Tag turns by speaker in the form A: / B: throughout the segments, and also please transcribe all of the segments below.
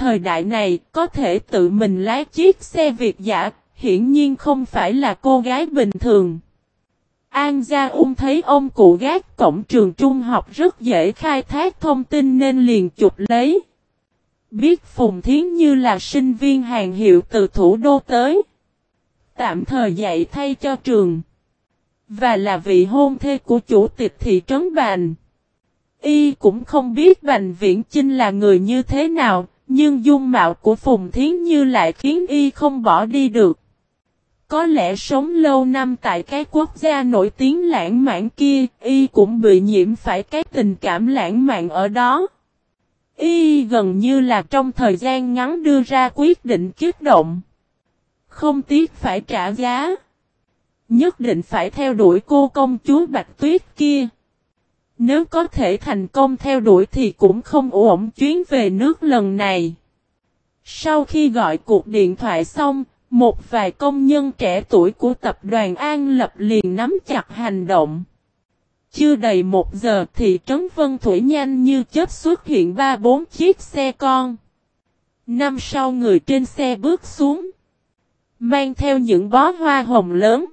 A: Thời đại này có thể tự mình lái chiếc xe Việt giả, hiển nhiên không phải là cô gái bình thường. An Gia Ung thấy ông cụ gác cổng trường trung học rất dễ khai thác thông tin nên liền chụp lấy. Biết Phùng Thiến Như là sinh viên hàng hiệu từ thủ đô tới. Tạm thời dạy thay cho trường. Và là vị hôn thê của chủ tịch thị trấn Bành. Y cũng không biết Bành Viễn Chinh là người như thế nào, nhưng dung mạo của Phùng Thiến Như lại khiến Y không bỏ đi được. Có lẽ sống lâu năm tại cái quốc gia nổi tiếng lãng mạn kia, Y cũng bị nhiễm phải cái tình cảm lãng mạn ở đó. Y gần như là trong thời gian ngắn đưa ra quyết định kiếp động. Không tiếc phải trả giá. Nhất định phải theo đuổi cô công chúa Bạch Tuyết kia. Nếu có thể thành công theo đuổi thì cũng không ổn chuyến về nước lần này. Sau khi gọi cuộc điện thoại xong, một vài công nhân trẻ tuổi của tập đoàn An Lập liền nắm chặt hành động. Chưa đầy một giờ thì trấn Vân Thủy nhanh như chớp xuất hiện ba bốn chiếc xe con. Năm sau người trên xe bước xuống. Mang theo những bó hoa hồng lớn.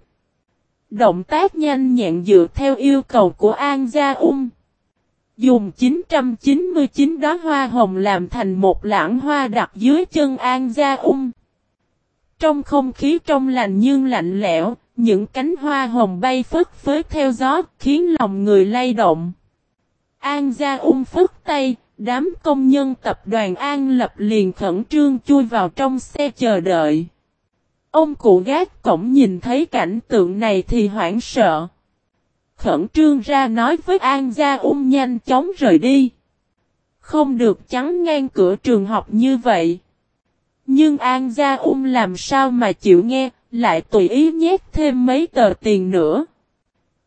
A: Động tác nhanh nhẹn dựa theo yêu cầu của An Gia Ung. Dùng 999 đóa hoa hồng làm thành một lãng hoa đặt dưới chân An Gia Ung. Trong không khí trong lành nhưng lạnh lẽo, những cánh hoa hồng bay phất phới theo gió, khiến lòng người lay động. An Gia ung phất tay, đám công nhân tập đoàn An Lập liền khẩn trương chui vào trong xe chờ đợi. Ông cụ gác cổng nhìn thấy cảnh tượng này thì hoảng sợ. Khẩn trương ra nói với An Gia ung nhanh chóng rời đi. Không được chắn ngang cửa trường học như vậy. Nhưng An Gia ung làm sao mà chịu nghe, lại tùy ý nhét thêm mấy tờ tiền nữa.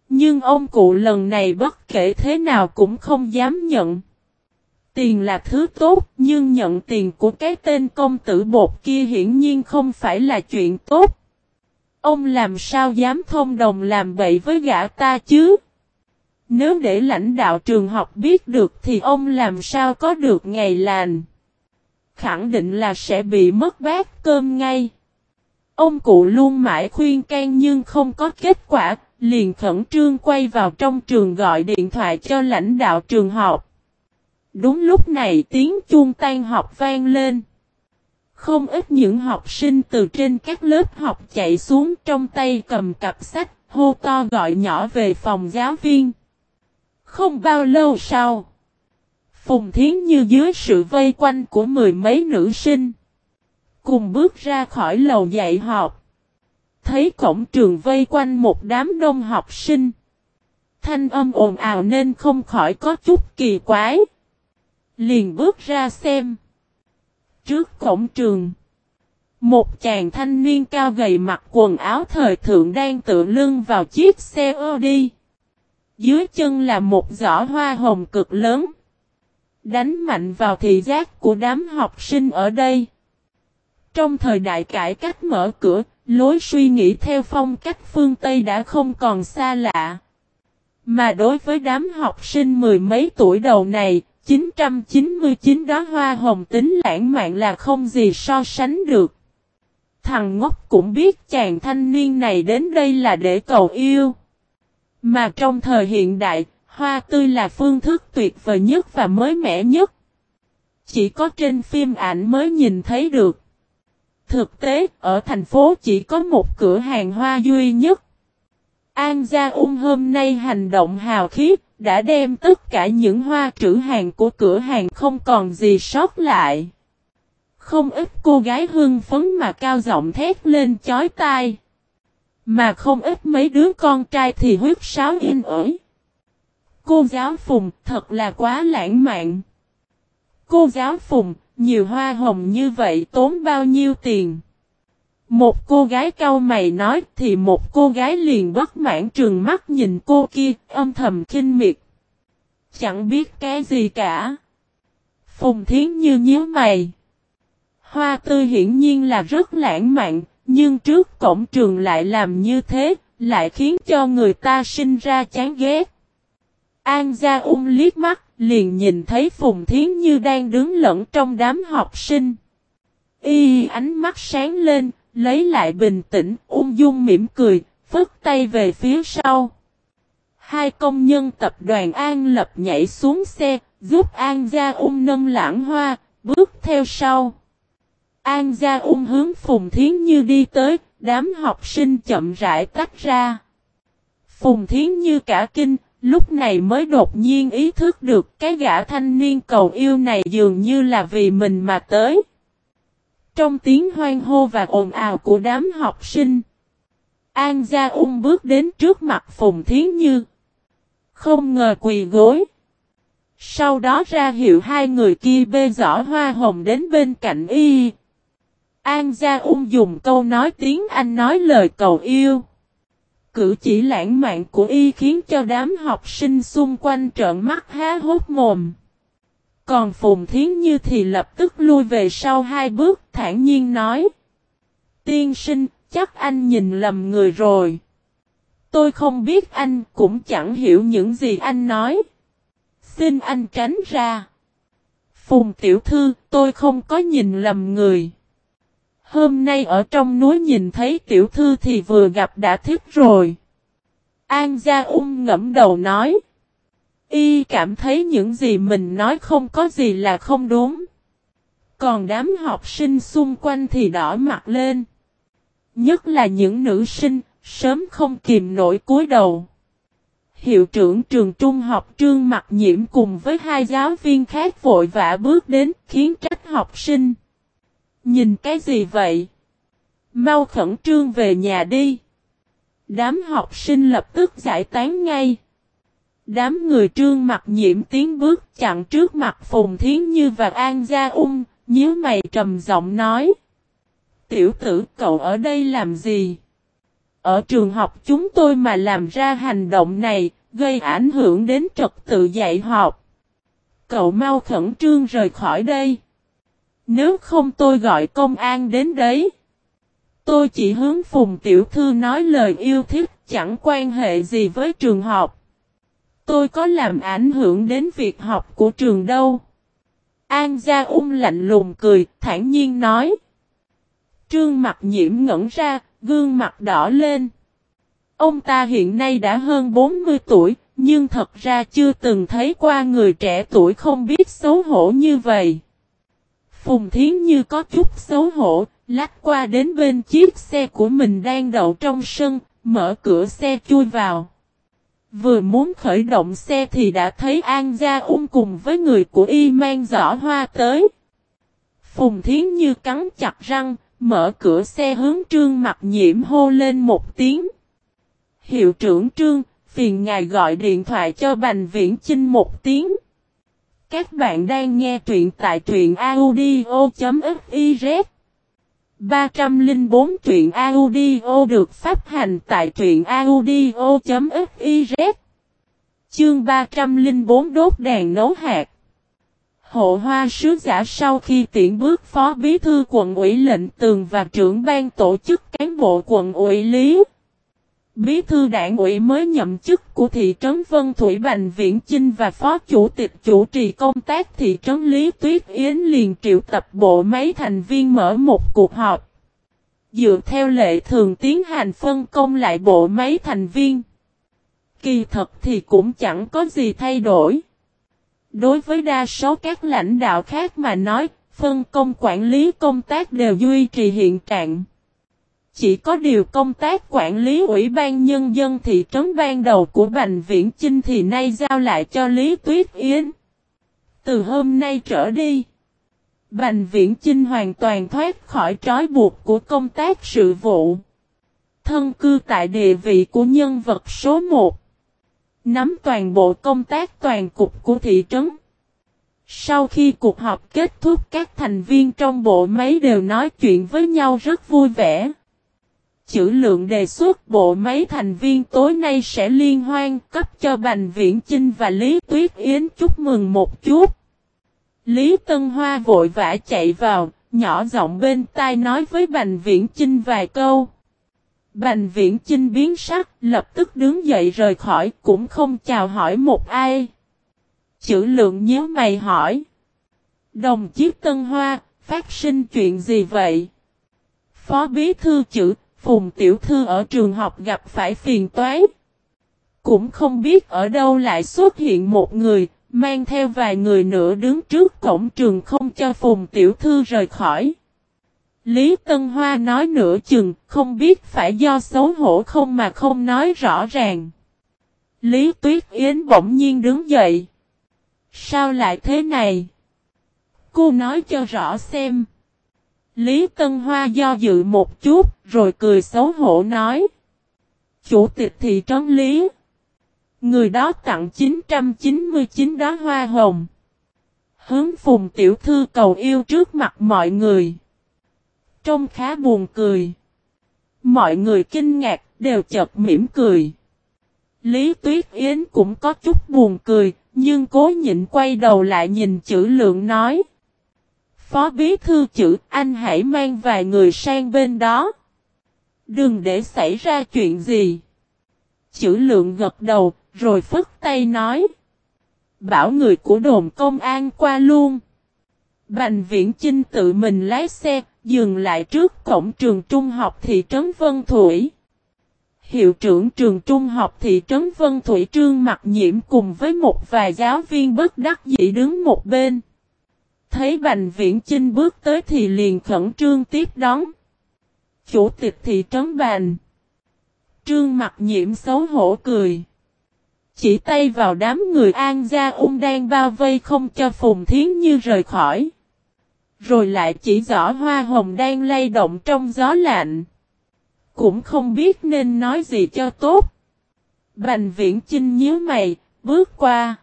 A: Nhưng ông cụ lần này bất kể thế nào cũng không dám nhận. Tiền là thứ tốt, nhưng nhận tiền của cái tên công tử bột kia hiển nhiên không phải là chuyện tốt. Ông làm sao dám thông đồng làm bậy với gã ta chứ? Nếu để lãnh đạo trường học biết được thì ông làm sao có được ngày lành? Khẳng định là sẽ bị mất bát cơm ngay. Ông cụ luôn mãi khuyên can nhưng không có kết quả, liền khẩn trương quay vào trong trường gọi điện thoại cho lãnh đạo trường học. Đúng lúc này tiếng chuông tan học vang lên. Không ít những học sinh từ trên các lớp học chạy xuống trong tay cầm cặp sách, hô to gọi nhỏ về phòng giáo viên. Không bao lâu sau, Phùng Thiến Như dưới sự vây quanh của mười mấy nữ sinh. Cùng bước ra khỏi lầu dạy học. Thấy cổng trường vây quanh một đám đông học sinh. Thanh âm ồn ào nên không khỏi có chút kỳ quái. Liền bước ra xem. Trước cổng trường. Một chàng thanh niên cao gầy mặc quần áo thời thượng đang tựa lưng vào chiếc xe ô đi. Dưới chân là một giỏ hoa hồng cực lớn. Đánh mạnh vào thị giác của đám học sinh ở đây. Trong thời đại cải cách mở cửa, lối suy nghĩ theo phong cách phương Tây đã không còn xa lạ. Mà đối với đám học sinh mười mấy tuổi đầu này, 999 đó hoa hồng tính lãng mạn là không gì so sánh được. Thằng ngốc cũng biết chàng thanh niên này đến đây là để cầu yêu. Mà trong thời hiện đại, hoa tươi là phương thức tuyệt vời nhất và mới mẻ nhất. Chỉ có trên phim ảnh mới nhìn thấy được. Thực tế, ở thành phố chỉ có một cửa hàng hoa duy nhất. An Gia Ung hôm nay hành động hào khiếp, đã đem tất cả những hoa trữ hàng của cửa hàng không còn gì sót lại. Không ít cô gái hưng phấn mà cao giọng thét lên chói tai. Mà không ít mấy đứa con trai thì huyết sáo in ổi. Cô giáo Phùng thật là quá lãng mạn. Cô giáo Phùng, nhiều hoa hồng như vậy tốn bao nhiêu tiền? Một cô gái cau mày nói thì một cô gái liền bất mãn trừng mắt nhìn cô kia, âm thầm kinh miệt. Chẳng biết cái gì cả. Phùng Thiến Như nhíu mày. Hoa tươi hiển nhiên là rất lãng mạn, nhưng trước cổng trường lại làm như thế, lại khiến cho người ta sinh ra chán ghét. An Gia ung liếc mắt, liền nhìn thấy Phùng Thiến Như đang đứng lẫn trong đám học sinh. Y ánh mắt sáng lên, lấy lại bình tĩnh, ung dung mỉm cười, phất tay về phía sau. Hai công nhân tập đoàn An Lập nhảy xuống xe, giúp An Gia Ung nâng lãng hoa, bước theo sau. An Gia Ung hướng Phùng Thiến Như đi tới, đám học sinh chậm rãi tách ra. Phùng Thiến Như cả kinh, lúc này mới đột nhiên ý thức được cái gã thanh niên cầu yêu này dường như là vì mình mà tới. Trong tiếng hoang hô và ồn ào của đám học sinh, An Gia Ung bước đến trước mặt Phùng Thiến Như. Không ngờ quỳ gối. Sau đó ra hiệu hai người kia bê giỏ hoa hồng đến bên cạnh y. An Gia Ung dùng câu nói tiếng Anh nói lời cầu yêu. Cử chỉ lãng mạn của y khiến cho đám học sinh xung quanh trợn mắt há hốt mồm. Còn Phùng Thiến Như thì lập tức lui về sau hai bước thản nhiên nói. Tiên sinh, chắc anh nhìn lầm người rồi. Tôi không biết anh cũng chẳng hiểu những gì anh nói. Xin anh tránh ra. Phùng tiểu thư, tôi không có nhìn lầm người. Hôm nay ở trong núi nhìn thấy tiểu thư thì vừa gặp đã thích rồi. An Gia Ung ngẫm đầu nói. Y cảm thấy những gì mình nói không có gì là không đúng. Còn đám học sinh xung quanh thì đỏ mặt lên. Nhất là những nữ sinh, sớm không kìm nổi cúi đầu. Hiệu trưởng trường trung học trương mặt nhiễm cùng với hai giáo viên khác vội vã bước đến khiến trách học sinh. Nhìn cái gì vậy? Mau khẩn trương về nhà đi. Đám học sinh lập tức giải tán ngay. Đám người trương mặt nhiễm tiến bước chặn trước mặt Phùng Thiến Như và An Gia Ung, nhíu mày trầm giọng nói. Tiểu tử cậu ở đây làm gì? Ở trường học chúng tôi mà làm ra hành động này, gây ảnh hưởng đến trật tự dạy học. Cậu mau khẩn trương rời khỏi đây. Nếu không tôi gọi công an đến đấy. Tôi chỉ hướng Phùng Tiểu Thư nói lời yêu thích chẳng quan hệ gì với trường học. Tôi có làm ảnh hưởng đến việc học của trường đâu. An Gia Ung lạnh lùng cười, thản nhiên nói. Trương mặt nhiễm ngẩn ra, gương mặt đỏ lên. Ông ta hiện nay đã hơn 40 tuổi, nhưng thật ra chưa từng thấy qua người trẻ tuổi không biết xấu hổ như vậy. Phùng Thiến Như có chút xấu hổ, lách qua đến bên chiếc xe của mình đang đậu trong sân, mở cửa xe chui vào. Vừa muốn khởi động xe thì đã thấy An Gia Ung cùng với người của y mang giỏ hoa tới. Phùng Thiến Như cắn chặt răng, mở cửa xe hướng trương mặt nhiễm hô lên một tiếng. Hiệu trưởng trương, phiền ngài gọi điện thoại cho Bành Viễn Chinh một tiếng. Các bạn đang nghe truyện tại truyện audio.fiz 304 truyện audio được phát hành tại truyện audio.fiz Chương 304 đốt đèn nấu hạt. Hộ hoa sứ giả sau khi tiễn bước phó bí thư quận ủy lệnh tường và trưởng ban tổ chức cán bộ quận ủy lý Bí thư đảng ủy mới nhậm chức của thị trấn Vân Thủy Bành Viễn Chinh và phó chủ tịch chủ trì công tác thị trấn Lý Tuyết Yến liền triệu tập bộ máy thành viên mở một cuộc họp. Dựa theo lệ thường tiến hành phân công lại bộ máy thành viên. Kỳ thật thì cũng chẳng có gì thay đổi. Đối với đa số các lãnh đạo khác mà nói, phân công quản lý công tác đều duy trì hiện trạng. Chỉ có điều công tác quản lý Ủy ban Nhân dân thị trấn ban đầu của Bành Viễn Chinh thì nay giao lại cho Lý Tuyết Yến. Từ hôm nay trở đi, Bành Viễn Chinh hoàn toàn thoát khỏi trói buộc của công tác sự vụ. Thân cư tại địa vị của nhân vật số 1. Nắm toàn bộ công tác toàn cục của thị trấn. Sau khi cuộc họp kết thúc các thành viên trong bộ máy đều nói chuyện với nhau rất vui vẻ chữ lượng đề xuất bộ máy thành viên tối nay sẽ liên hoan cấp cho Bành Viễn Chinh và Lý Tuyết Yến chúc mừng một chút. Lý Tân Hoa vội vã chạy vào, nhỏ giọng bên tai nói với Bành Viễn Chinh vài câu. Bành Viễn Chinh biến sắc, lập tức đứng dậy rời khỏi, cũng không chào hỏi một ai. Chữ lượng nhớ mày hỏi. Đồng chí Tân Hoa, phát sinh chuyện gì vậy? Phó bí thư chữ, Phùng Tiểu Thư ở trường học gặp phải phiền toái. Cũng không biết ở đâu lại xuất hiện một người, mang theo vài người nữa đứng trước cổng trường không cho Phùng Tiểu Thư rời khỏi. Lý Tân Hoa nói nửa chừng, không biết phải do xấu hổ không mà không nói rõ ràng. Lý Tuyết Yến bỗng nhiên đứng dậy. Sao lại thế này? Cô nói cho rõ xem. Lý Tân Hoa do dự một chút, rồi cười xấu hổ nói. Chủ tịch thị trấn Lý. Người đó tặng 999 đóa hoa hồng. Hướng phùng tiểu thư cầu yêu trước mặt mọi người. Trông khá buồn cười. Mọi người kinh ngạc, đều chợt mỉm cười. Lý Tuyết Yến cũng có chút buồn cười, nhưng cố nhịn quay đầu lại nhìn chữ lượng nói. Phó bí thư chữ, anh hãy mang vài người sang bên đó. Đừng để xảy ra chuyện gì. Chữ lượng gật đầu, rồi phức tay nói. Bảo người của đồn công an qua luôn. Bành viễn Chinh tự mình lái xe, dừng lại trước cổng trường trung học thị trấn Vân Thủy. Hiệu trưởng trường trung học thị trấn Vân Thủy Trương mặt nhiễm cùng với một vài giáo viên bất đắc dĩ đứng một bên. Thấy Bành Viễn Chinh bước tới thì liền khẩn trương tiếp đón. Chủ tịch thị trấn Bành. Trương mặt nhiễm xấu hổ cười. Chỉ tay vào đám người an gia ung đang bao vây không cho Phùng Thiến Như rời khỏi. Rồi lại chỉ rõ hoa hồng đang lay động trong gió lạnh. Cũng không biết nên nói gì cho tốt. Bành viễn chinh nhíu mày, bước qua.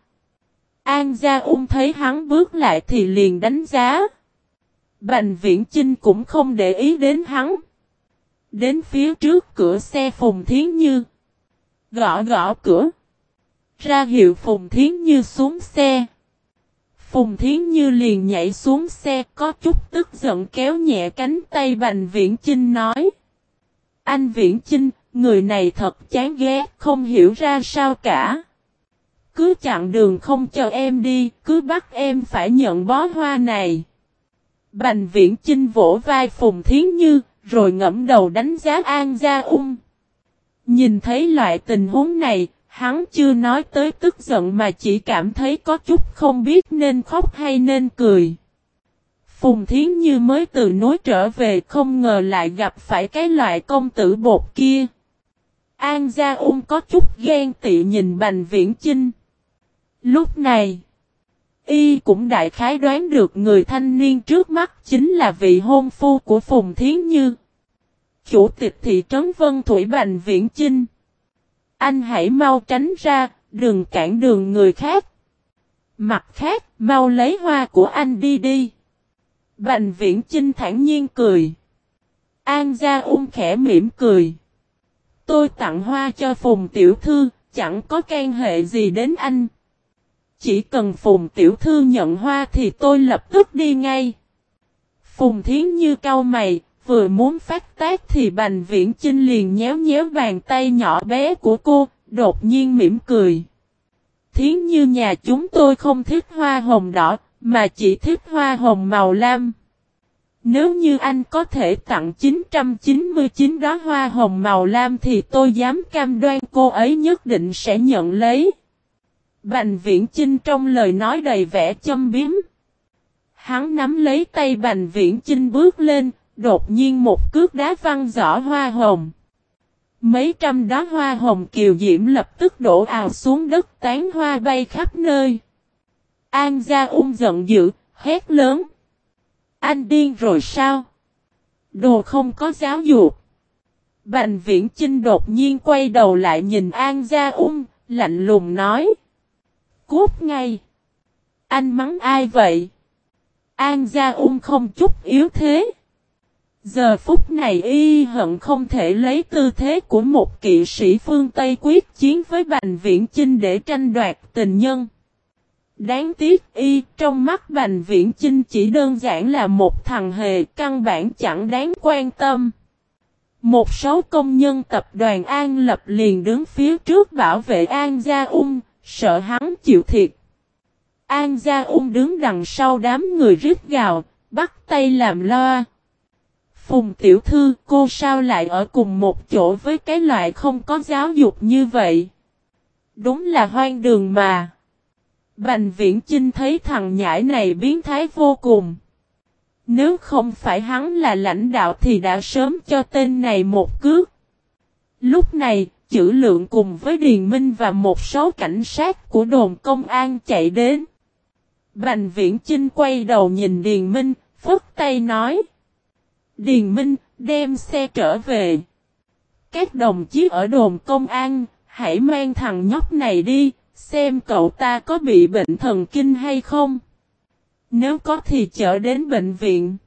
A: An Gia Ung thấy hắn bước lại thì liền đánh giá. Bành viễn chinh cũng không để ý đến hắn. Đến phía trước cửa xe Phùng Thiến Như. Gõ gõ cửa. Ra hiệu Phùng Thiến Như xuống xe. Phùng Thiến Như liền nhảy xuống xe có chút tức giận kéo nhẹ cánh tay Bành Viễn Chinh nói. Anh Viễn Chinh, người này thật chán ghét, không hiểu ra sao cả. Cứ chặn đường không cho em đi, cứ bắt em phải nhận bó hoa này. Bành Viễn Chinh vỗ vai Phùng Thiến Như, rồi ngẫm đầu đánh giá An Gia Ung. Nhìn thấy loại tình huống này, Hắn chưa nói tới tức giận mà chỉ cảm thấy có chút không biết nên khóc hay nên cười. Phùng Thiến Như mới từ núi trở về không ngờ lại gặp phải cái loại công tử bột kia. An Gia Ung có chút ghen tị nhìn Bành Viễn Chinh. Lúc này, y cũng đại khái đoán được người thanh niên trước mắt chính là vị hôn phu của Phùng Thiến Như. Chủ tịch thị trấn Vân Thủy Bành Viễn Chinh. Anh hãy mau tránh ra, đừng cản đường người khác. Mặt khác, mau lấy hoa của anh đi đi. Bành viễn chinh thản nhiên cười. An gia ung khẽ mỉm cười. Tôi tặng hoa cho Phùng Tiểu Thư, chẳng có can hệ gì đến anh. Chỉ cần Phùng Tiểu Thư nhận hoa thì tôi lập tức đi ngay. Phùng Thiến Như cau mày, vừa muốn phát tác thì Bành Viễn Chinh liền nhéo nhéo bàn tay nhỏ bé của cô, đột nhiên mỉm cười. Thiến như nhà chúng tôi không thích hoa hồng đỏ, mà chỉ thích hoa hồng màu lam. Nếu như anh có thể tặng 999 đó hoa hồng màu lam thì tôi dám cam đoan cô ấy nhất định sẽ nhận lấy. Bành viễn Chinh trong lời nói đầy vẻ châm biếm. Hắn nắm lấy tay Bành viễn Chinh bước lên, Đột nhiên một cước đá văng giỏ hoa hồng. Mấy trăm đóa hoa hồng kiều diễm lập tức đổ ào xuống đất tán hoa bay khắp nơi. An gia ung giận dữ, hét lớn. Anh điên rồi sao? Đồ không có giáo dục. Bành viễn Trinh đột nhiên quay đầu lại nhìn An gia ung, lạnh lùng nói. Cút ngay. Anh mắng ai vậy? An gia ung không chút yếu thế. Giờ phút này y hận không thể lấy tư thế của một kỵ sĩ phương Tây quyết chiến với Bành Viễn Chinh để tranh đoạt tình nhân. Đáng tiếc y trong mắt Bành Viễn Chinh chỉ đơn giản là một thằng hề căn bản chẳng đáng quan tâm. Một số công nhân tập đoàn An Lập liền đứng phía trước bảo vệ An Gia Ung, sợ hắn chịu thiệt. An Gia Ung đứng đằng sau đám người rít gào, bắt tay làm loa. Phùng tiểu thư, cô sao lại ở cùng một chỗ với cái loại không có giáo dục như vậy? Đúng là hoang đường mà. Bành viễn Chinh thấy thằng nhãi này biến thái vô cùng. Nếu không phải hắn là lãnh đạo thì đã sớm cho tên này một cước. Lúc này, chữ lượng cùng với Điền Minh và một số cảnh sát của đồn công an chạy đến. Bành viễn Chinh quay đầu nhìn Điền Minh, phức tay nói. Điền Minh, đem xe trở về. Các đồng chí ở đồn công an, hãy mang thằng nhóc này đi, xem cậu ta có bị bệnh thần kinh hay không. Nếu có thì chở đến bệnh viện.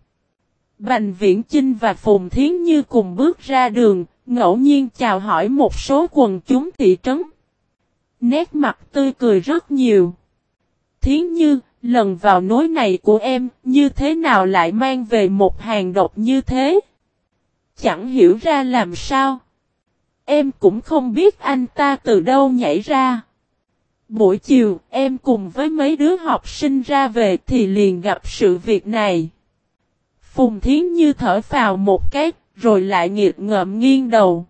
A: Bành Viễn Chinh và Phùng Thiến Như cùng bước ra đường, ngẫu nhiên chào hỏi một số quần chúng thị trấn. Nét mặt tươi cười rất nhiều. Thiến Như, lần vào nối này của em, như thế nào lại mang về một hàng độc như thế? Chẳng hiểu ra làm sao. Em cũng không biết anh ta từ đâu nhảy ra. Buổi chiều, em cùng với mấy đứa học sinh ra về thì liền gặp sự việc này. Phùng Thiến Như thở vào một cái, rồi lại nghiệt ngợm nghiêng đầu.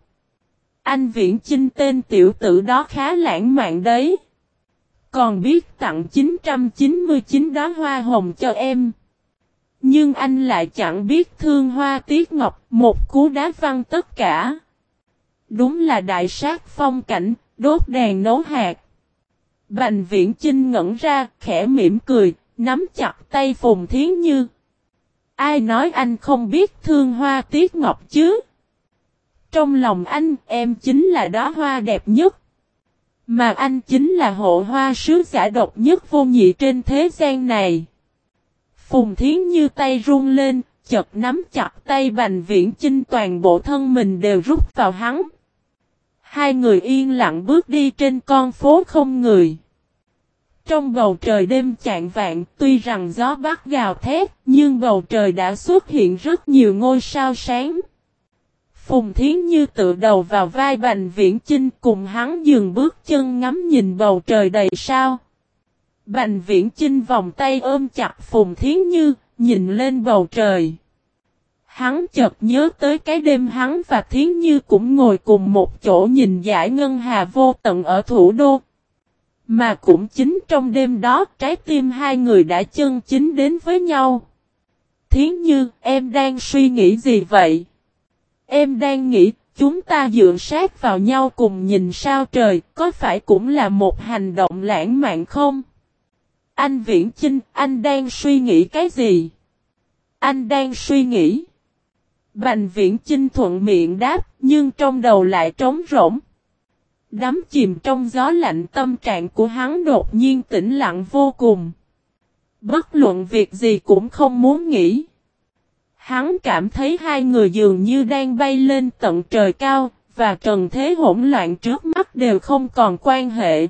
A: Anh Viễn Chinh tên tiểu tử đó khá lãng mạn đấy. Còn biết tặng 999 đóa hoa hồng cho em. Nhưng anh lại chẳng biết thương hoa tiết ngọc, một cú đá văng tất cả. Đúng là đại sát phong cảnh, đốt đèn nấu hạt. Bành viễn Chinh ngẩn ra, khẽ mỉm cười, nắm chặt tay Phùng Thiến Như. Ai nói anh không biết thương hoa tiết ngọc chứ? Trong lòng anh, em chính là đó hoa đẹp nhất. Mà anh chính là hộ hoa sứ giả độc nhất vô nhị trên thế gian này. Phùng Thiến Như tay run lên, chật nắm chặt tay Bành Viễn Chinh toàn bộ thân mình đều rút vào hắn. Hai người yên lặng bước đi trên con phố không người. Trong bầu trời đêm chạng vạn, tuy rằng gió bắc gào thét, nhưng bầu trời đã xuất hiện rất nhiều ngôi sao sáng. Phùng Thiến Như tự đầu vào vai Bành Viễn Chinh cùng hắn dừng bước chân ngắm nhìn bầu trời đầy sao. Bành Viễn Chinh vòng tay ôm chặt Phùng Thiến Như, nhìn lên bầu trời. Hắn chợt nhớ tới cái đêm hắn và Thiến Như cũng ngồi cùng một chỗ nhìn giải ngân hà vô tận ở thủ đô. Mà cũng chính trong đêm đó trái tim hai người đã chân chính đến với nhau. Thiến Như, em đang suy nghĩ gì vậy? Em đang nghĩ, chúng ta dựa sát vào nhau cùng nhìn sao trời, có phải cũng là một hành động lãng mạn không? Anh Viễn Chinh, anh đang suy nghĩ cái gì? Anh đang suy nghĩ. Bành Viễn Chinh thuận miệng đáp, nhưng trong đầu lại trống rỗng. Đắm chìm trong gió lạnh tâm trạng của hắn đột nhiên tĩnh lặng vô cùng. Bất luận việc gì cũng không muốn nghĩ. Hắn cảm thấy hai người dường như đang bay lên tận trời cao, và trần thế hỗn loạn trước mắt đều không còn quan hệ.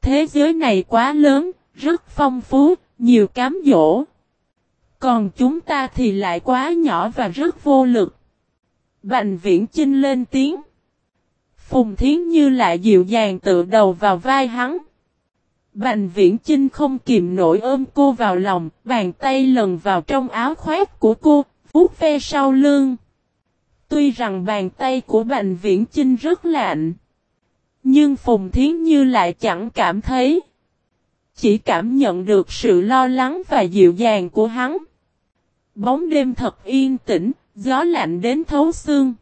A: Thế giới này quá lớn, rất phong phú, nhiều cám dỗ. Còn chúng ta thì lại quá nhỏ và rất vô lực. Bành viễn chinh lên tiếng. Phùng Thiến Như lại dịu dàng tự đầu vào vai hắn. Bành viễn Trinh không kìm nổi ôm cô vào lòng, bàn tay lần vào trong áo khoét của cô, vuốt ve sau lưng. Tuy rằng bàn tay của Bành Viễn Chinh rất lạnh, nhưng Phùng Thiến Như lại chẳng cảm thấy. Chỉ cảm nhận được sự lo lắng và dịu dàng của hắn. Bóng đêm thật yên tĩnh, gió lạnh đến thấu xương.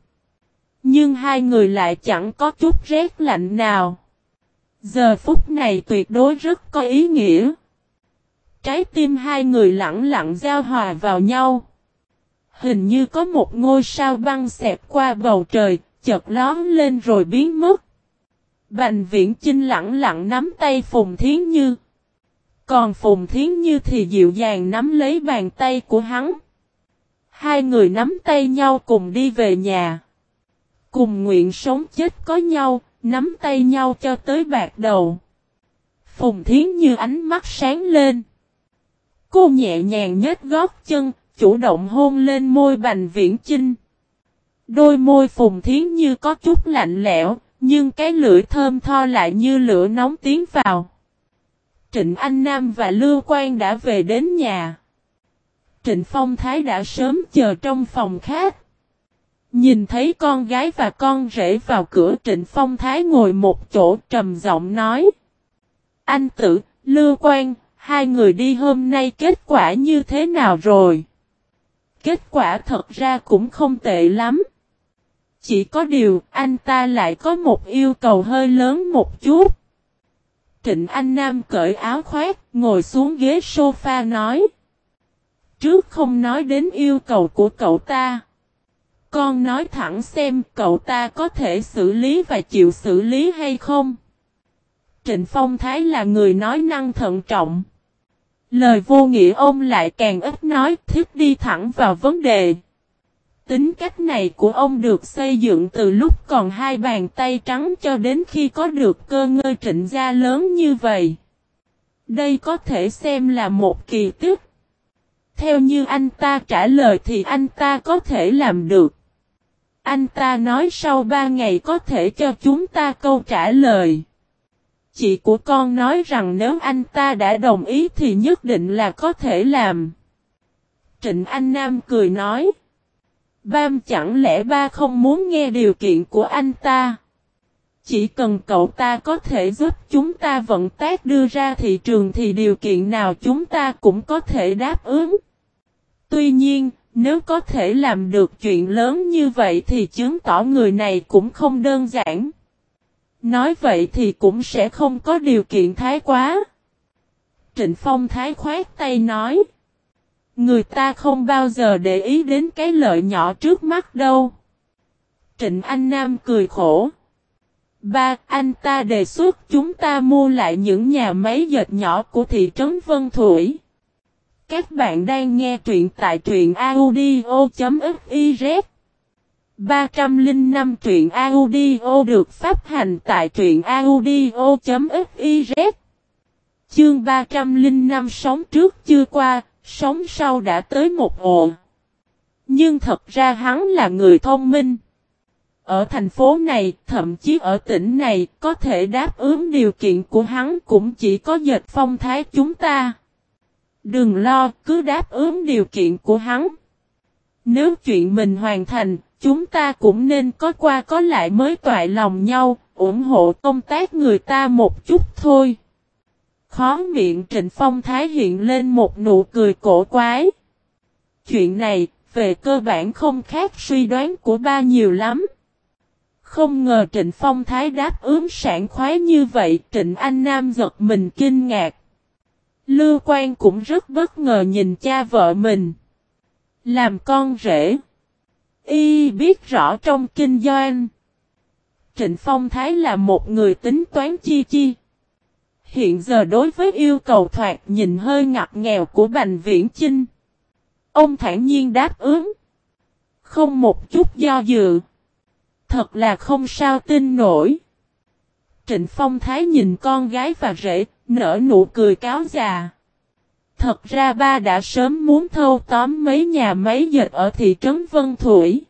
A: Nhưng hai người lại chẳng có chút rét lạnh nào. Giờ phút này tuyệt đối rất có ý nghĩa. Trái tim hai người lặng lặng giao hòa vào nhau. Hình như có một ngôi sao băng xẹp qua bầu trời, chợt lón lên rồi biến mất. Bành viễn chinh lặng lặng nắm tay Phùng Thiến Như. Còn Phùng Thiến Như thì dịu dàng nắm lấy bàn tay của hắn. Hai người nắm tay nhau cùng đi về nhà. Cùng nguyện sống chết có nhau, nắm tay nhau cho tới bạc đầu. Phùng Thiến Như ánh mắt sáng lên. Cô nhẹ nhàng nhếch gót chân, chủ động hôn lên môi Bành Viễn Chinh. Đôi môi Phùng Thiến Như có chút lạnh lẽo, nhưng cái lưỡi thơm tho lại như lửa nóng tiến vào. Trịnh Anh Nam và Lưu Quang đã về đến nhà. Trịnh Phong Thái đã sớm chờ trong phòng khác. Nhìn thấy con gái và con rể vào cửa Trịnh Phong Thái ngồi một chỗ trầm giọng nói. Anh tử, Lưu Quang, hai người đi hôm nay kết quả như thế nào rồi? Kết quả thật ra cũng không tệ lắm. Chỉ có điều anh ta lại có một yêu cầu hơi lớn một chút. Trịnh Anh Nam cởi áo khoác, ngồi xuống ghế sofa nói. Trước không nói đến yêu cầu của cậu ta. Con nói thẳng xem cậu ta có thể xử lý và chịu xử lý hay không. Trịnh Phong Thái là người nói năng thận trọng. Lời vô nghĩa ông lại càng ít nói, thích đi thẳng vào vấn đề. Tính cách này của ông được xây dựng từ lúc còn hai bàn tay trắng cho đến khi có được cơ ngơi trịnh gia lớn như vậy. Đây có thể xem là một kỳ tích. Theo như anh ta trả lời thì anh ta có thể làm được. Anh ta nói sau ba ngày có thể cho chúng ta câu trả lời. Chị của con nói rằng nếu anh ta đã đồng ý thì nhất định là có thể làm. Trịnh Anh Nam cười nói. Bam chẳng lẽ ba không muốn nghe điều kiện của anh ta? Chỉ cần cậu ta có thể giúp chúng ta vận tác đưa ra thị trường thì điều kiện nào chúng ta cũng có thể đáp ứng. Tuy nhiên, nếu có thể làm được chuyện lớn như vậy thì chứng tỏ người này cũng không đơn giản. Nói vậy thì cũng sẽ không có điều kiện thái quá. Trịnh Phong thái khoát tay nói. Người ta không bao giờ để ý đến cái lợi nhỏ trước mắt đâu. Trịnh Anh Nam cười khổ. Ba, anh ta đề xuất chúng ta mua lại những nhà máy dệt nhỏ của thị trấn Vân Thủy. Các bạn đang nghe truyện tại truyện audio.fiz 305 truyện audio được phát hành tại truyện audio.fiz Chương 305 sống trước chưa qua, sống sau đã tới một ồ. Nhưng thật ra hắn là người thông minh. Ở thành phố này, thậm chí ở tỉnh này, có thể đáp ứng điều kiện của hắn cũng chỉ có dệt phong thái chúng ta. Đừng lo, cứ đáp ứng điều kiện của hắn. Nếu chuyện mình hoàn thành, chúng ta cũng nên có qua có lại mới toại lòng nhau, ủng hộ công tác người ta một chút thôi. Khó miệng Trịnh Phong Thái hiện lên một nụ cười cổ quái. Chuyện này, về cơ bản không khác suy đoán của ba nhiều lắm. Không ngờ Trịnh Phong Thái đáp ứng sản khoái như vậy, Trịnh Anh Nam giật mình kinh ngạc. Lưu Quang cũng rất bất ngờ nhìn cha vợ mình. Làm con rể. Y biết rõ trong kinh doanh. Trịnh Phong Thái là một người tính toán chi chi. Hiện giờ đối với yêu cầu thoạt nhìn hơi ngặt nghèo của Bành Viễn Chinh. Ông thản nhiên đáp ứng. Không một chút do dự. Thật là không sao tin nổi. Trịnh Phong Thái nhìn con gái và rể, nở nụ cười cáo già. Thật ra ba đã sớm muốn thâu tóm mấy nhà máy dệt ở thị trấn Vân Thủy.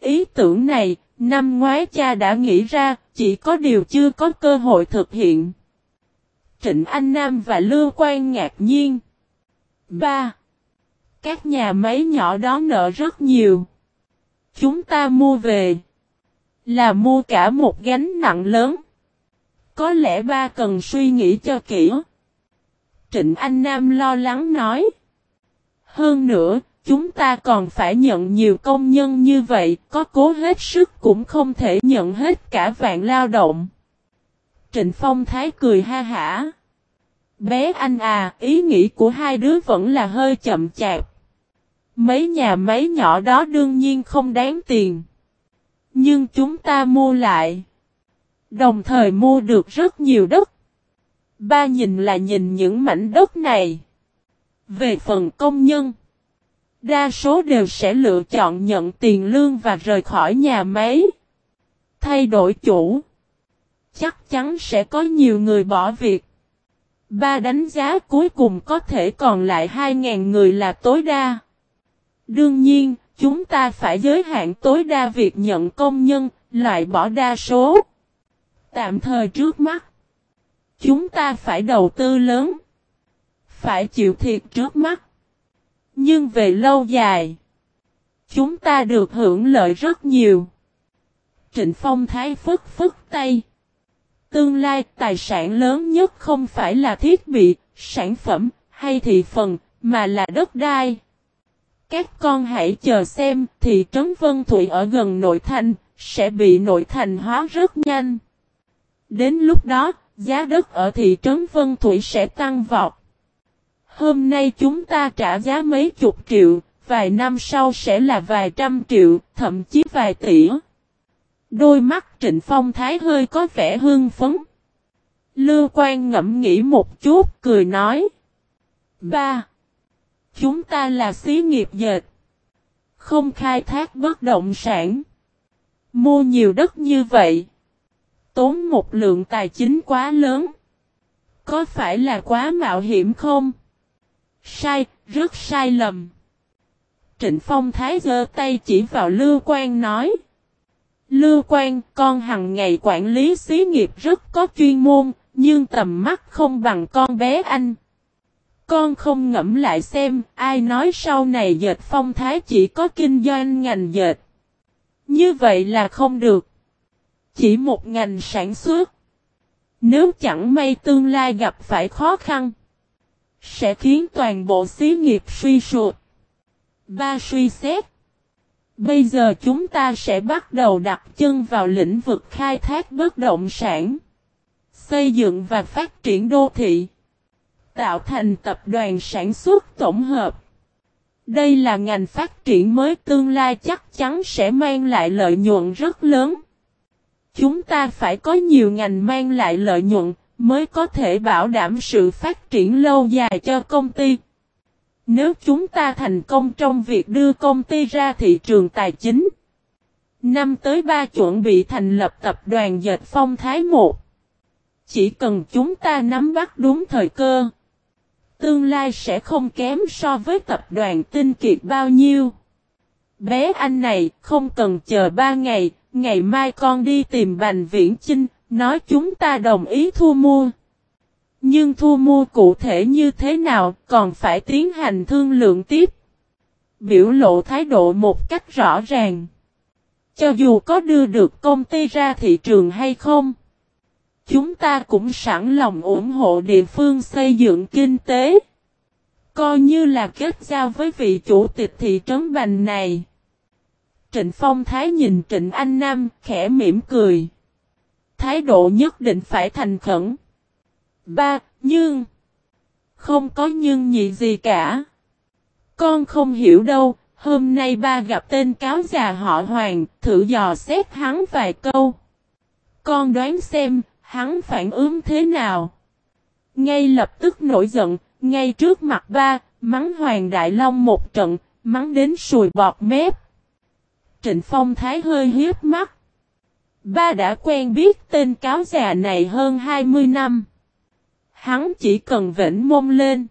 A: Ý tưởng này, năm ngoái cha đã nghĩ ra, chỉ có điều chưa có cơ hội thực hiện. Trịnh Anh Nam và Lưu Quang ngạc nhiên. 3. Các nhà máy nhỏ đó nợ rất nhiều. Chúng ta mua về. Là mua cả một gánh nặng lớn. Có lẽ ba cần suy nghĩ cho kỹ. Trịnh Anh Nam lo lắng nói. Hơn nữa, chúng ta còn phải nhận nhiều công nhân như vậy, có cố hết sức cũng không thể nhận hết cả vạn lao động. Trịnh Phong Thái cười ha hả. Bé anh à, ý nghĩ của hai đứa vẫn là hơi chậm chạp. Mấy nhà máy nhỏ đó đương nhiên không đáng tiền. Nhưng chúng ta mua lại. Đồng thời mua được rất nhiều đất. Ba nhìn là nhìn những mảnh đất này. Về phần công nhân. Đa số đều sẽ lựa chọn nhận tiền lương và rời khỏi nhà máy. Thay đổi chủ. Chắc chắn sẽ có nhiều người bỏ việc. Ba đánh giá cuối cùng có thể còn lại 2.000 người là tối đa. Đương nhiên, chúng ta phải giới hạn tối đa việc nhận công nhân, loại bỏ đa số. Tạm thời trước mắt. Chúng ta phải đầu tư lớn. Phải chịu thiệt trước mắt. Nhưng về lâu dài, chúng ta được hưởng lợi rất nhiều. Trịnh Phong Thái phức phức tay. Tương lai tài sản lớn nhất không phải là thiết bị, sản phẩm hay thị phần, mà là đất đai. Các con hãy chờ xem thị trấn Vân Thụy ở gần nội thành, sẽ bị nội thành hóa rất nhanh. Đến lúc đó, giá đất ở thị trấn Vân thủy sẽ tăng vọt. Hôm nay chúng ta trả giá mấy chục triệu, vài năm sau sẽ là vài trăm triệu, thậm chí vài tỷ. Đôi mắt Trịnh Phong Thái hơi có vẻ hưng phấn. Lưu Quan ngẫm nghĩ một chút, cười nói. Ba. Chúng ta là xí nghiệp dệt. Không khai thác bất động sản. Mua nhiều đất như vậy. Tốn một lượng tài chính quá lớn. Có phải là quá mạo hiểm không? Sai, rất sai lầm. Trịnh Phong Thái giơ tay chỉ vào Lưu Quan nói. Lưu Quan, con hằng ngày quản lý xí nghiệp rất có chuyên môn, nhưng tầm mắt không bằng con bé anh. Con không ngẫm lại xem, ai nói sau này dệt phong thái chỉ có kinh doanh ngành dệt. Như vậy là không được. Chỉ một ngành sản xuất. Nếu chẳng may tương lai gặp phải khó khăn, sẽ khiến toàn bộ xí nghiệp suy sụp. Ba suy xét. Bây giờ chúng ta sẽ bắt đầu đặt chân vào lĩnh vực khai thác bất động sản, xây dựng và phát triển đô thị, tạo thành tập đoàn sản xuất tổng hợp. Đây là ngành phát triển mới tương lai chắc chắn sẽ mang lại lợi nhuận rất lớn. Chúng ta phải có nhiều ngành mang lại lợi nhuận mới có thể bảo đảm sự phát triển lâu dài cho công ty. Nếu chúng ta thành công trong việc đưa công ty ra thị trường tài chính, năm tới ba chuẩn bị thành lập tập đoàn dệt phong thái một. Chỉ cần chúng ta nắm bắt đúng thời cơ, tương lai sẽ không kém so với tập đoàn tinh kiệt bao nhiêu. Bé anh này không cần chờ ba ngày, ngày mai con đi tìm Bành Viễn Chinh, nói chúng ta đồng ý thu mua. Nhưng thu mua cụ thể như thế nào còn phải tiến hành thương lượng tiếp. Biểu lộ thái độ một cách rõ ràng. Cho dù có đưa được công ty ra thị trường hay không. Chúng ta cũng sẵn lòng ủng hộ địa phương xây dựng kinh tế. Coi như là kết giao với vị chủ tịch thị trấn Bành này. Trịnh Phong Thái nhìn Trịnh Anh Nam khẽ mỉm cười. Thái độ nhất định phải thành khẩn. Ba, nhưng. Không có nhưng nhị gì cả. Con không hiểu đâu, hôm nay ba gặp tên cáo già họ Hoàng, thử dò xét hắn vài câu. Con đoán xem, hắn phản ứng thế nào. Ngay lập tức nổi giận, ngay trước mặt ba, mắng Hoàng Đại Long một trận, mắng đến sùi bọt mép. Trịnh Phong Thái hơi hiếp mắt. Ba đã quen biết tên cáo già này hơn 20 năm. Hắn chỉ cần vĩnh mông lên.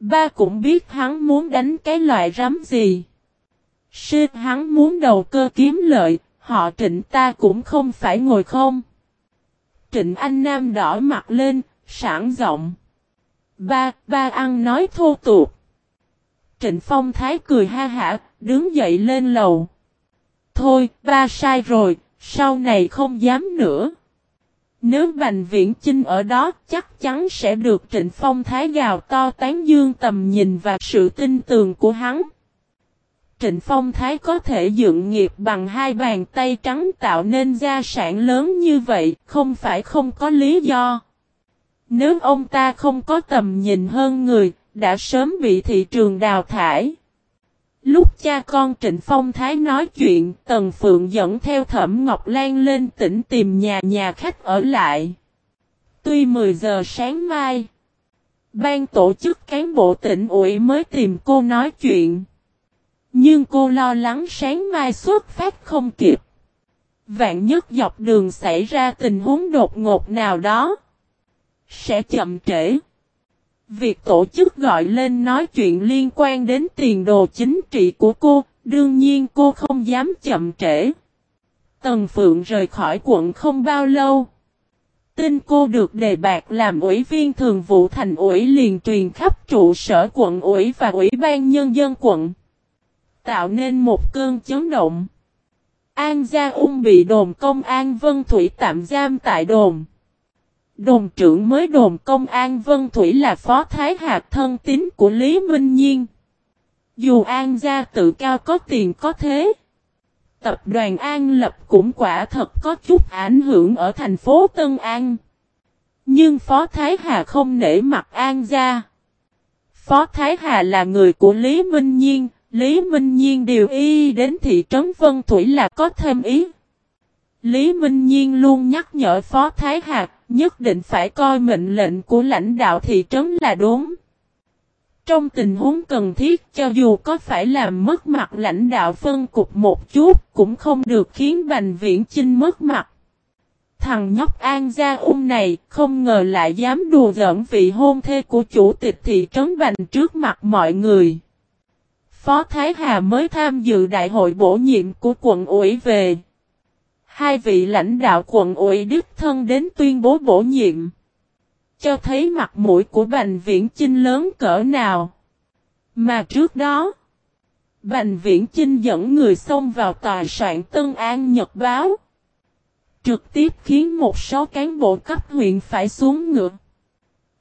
A: Ba cũng biết hắn muốn đánh cái loại rắm gì. Sư hắn muốn đầu cơ kiếm lợi, họ trịnh ta cũng không phải ngồi không. Trịnh Anh Nam đỏ mặt lên, sảng giọng. Ba, ba ăn nói thô tục. Trịnh Phong Thái cười ha hả, đứng dậy lên lầu. Thôi, ba sai rồi, sau này không dám nữa. Nếu Bành Viễn Chinh ở đó chắc chắn sẽ được Trịnh Phong Thái gào to tán dương tầm nhìn và sự tin tường của hắn. Trịnh Phong Thái có thể dựng nghiệp bằng hai bàn tay trắng tạo nên gia sản lớn như vậy không phải không có lý do. Nếu ông ta không có tầm nhìn hơn người, đã sớm bị thị trường đào thải. Lúc cha con Trịnh Phong Thái nói chuyện, Tần Phượng dẫn theo Thẩm Ngọc Lan lên tỉnh tìm nhà nhà khách ở lại. Tuy 10 giờ sáng mai, ban tổ chức cán bộ tỉnh ủy mới tìm cô nói chuyện. Nhưng cô lo lắng sáng mai xuất phát không kịp. Vạn nhất dọc đường xảy ra tình huống đột ngột nào đó. Sẽ chậm trễ. Việc tổ chức gọi lên nói chuyện liên quan đến tiền đồ chính trị của cô, đương nhiên cô không dám chậm trễ. Tần Phượng rời khỏi quận không bao lâu. Tin cô được đề bạc làm ủy viên thường vụ thành ủy liền truyền khắp trụ sở quận ủy và ủy ban nhân dân quận. Tạo nên một cơn chấn động. An Gia Ung bị đồn công an Vân Thủy tạm giam tại đồn. Đồn trưởng mới đồn công an Vân Thủy là phó thái hạt thân tín của Lý Minh Nhiên. Dù An Gia tự cao có tiền có thế. Tập đoàn An Lập cũng quả thật có chút ảnh hưởng ở thành phố Tân An. Nhưng Phó Thái Hà không nể mặt An Gia. Phó Thái Hà là người của Lý Minh Nhiên, Lý Minh Nhiên điều y đến thị trấn Vân Thủy là có thêm ý. Lý Minh Nhiên luôn nhắc nhở Phó Thái Hạc, nhất định phải coi mệnh lệnh của lãnh đạo thị trấn là đúng. Trong tình huống cần thiết cho dù có phải làm mất mặt lãnh đạo phân cục một chút cũng không được khiến Bành Viễn Chinh mất mặt. Thằng nhóc An Gia Ung này không ngờ lại dám đùa giỡn vị hôn thê của chủ tịch thị trấn Bành trước mặt mọi người. Phó Thái Hà mới tham dự đại hội bổ nhiệm của quận ủy về. Hai vị lãnh đạo quận ủy đích thân đến tuyên bố bổ nhiệm. Cho thấy mặt mũi của Bành Viễn Chinh lớn cỡ nào. Mà trước đó, Bành Viễn Chinh dẫn người xông vào tòa soạn Tân An Nhật Báo. Trực tiếp khiến một số cán bộ cấp huyện phải xuống ngựa.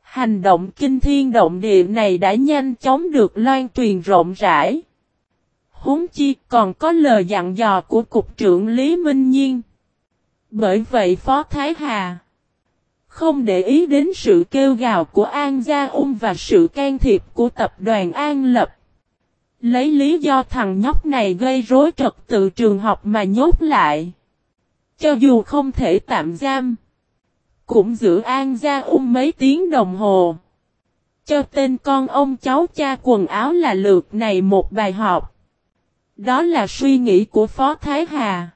A: Hành động kinh thiên động địa này đã nhanh chóng được loan truyền rộng rãi. Huống chi còn có lời dặn dò của Cục trưởng Lý Minh Nhiên. Bởi vậy Phó Thái Hà không để ý đến sự kêu gào của An Gia Ung và sự can thiệp của tập đoàn An Lập. Lấy lý do thằng nhóc này gây rối trật tự trường học mà nhốt lại. Cho dù không thể tạm giam. Cũng giữ An Gia Ung mấy tiếng đồng hồ. Cho tên con ông cháu cha quần áo là lượt này một bài học. Đó là suy nghĩ của Phó Thái Hà.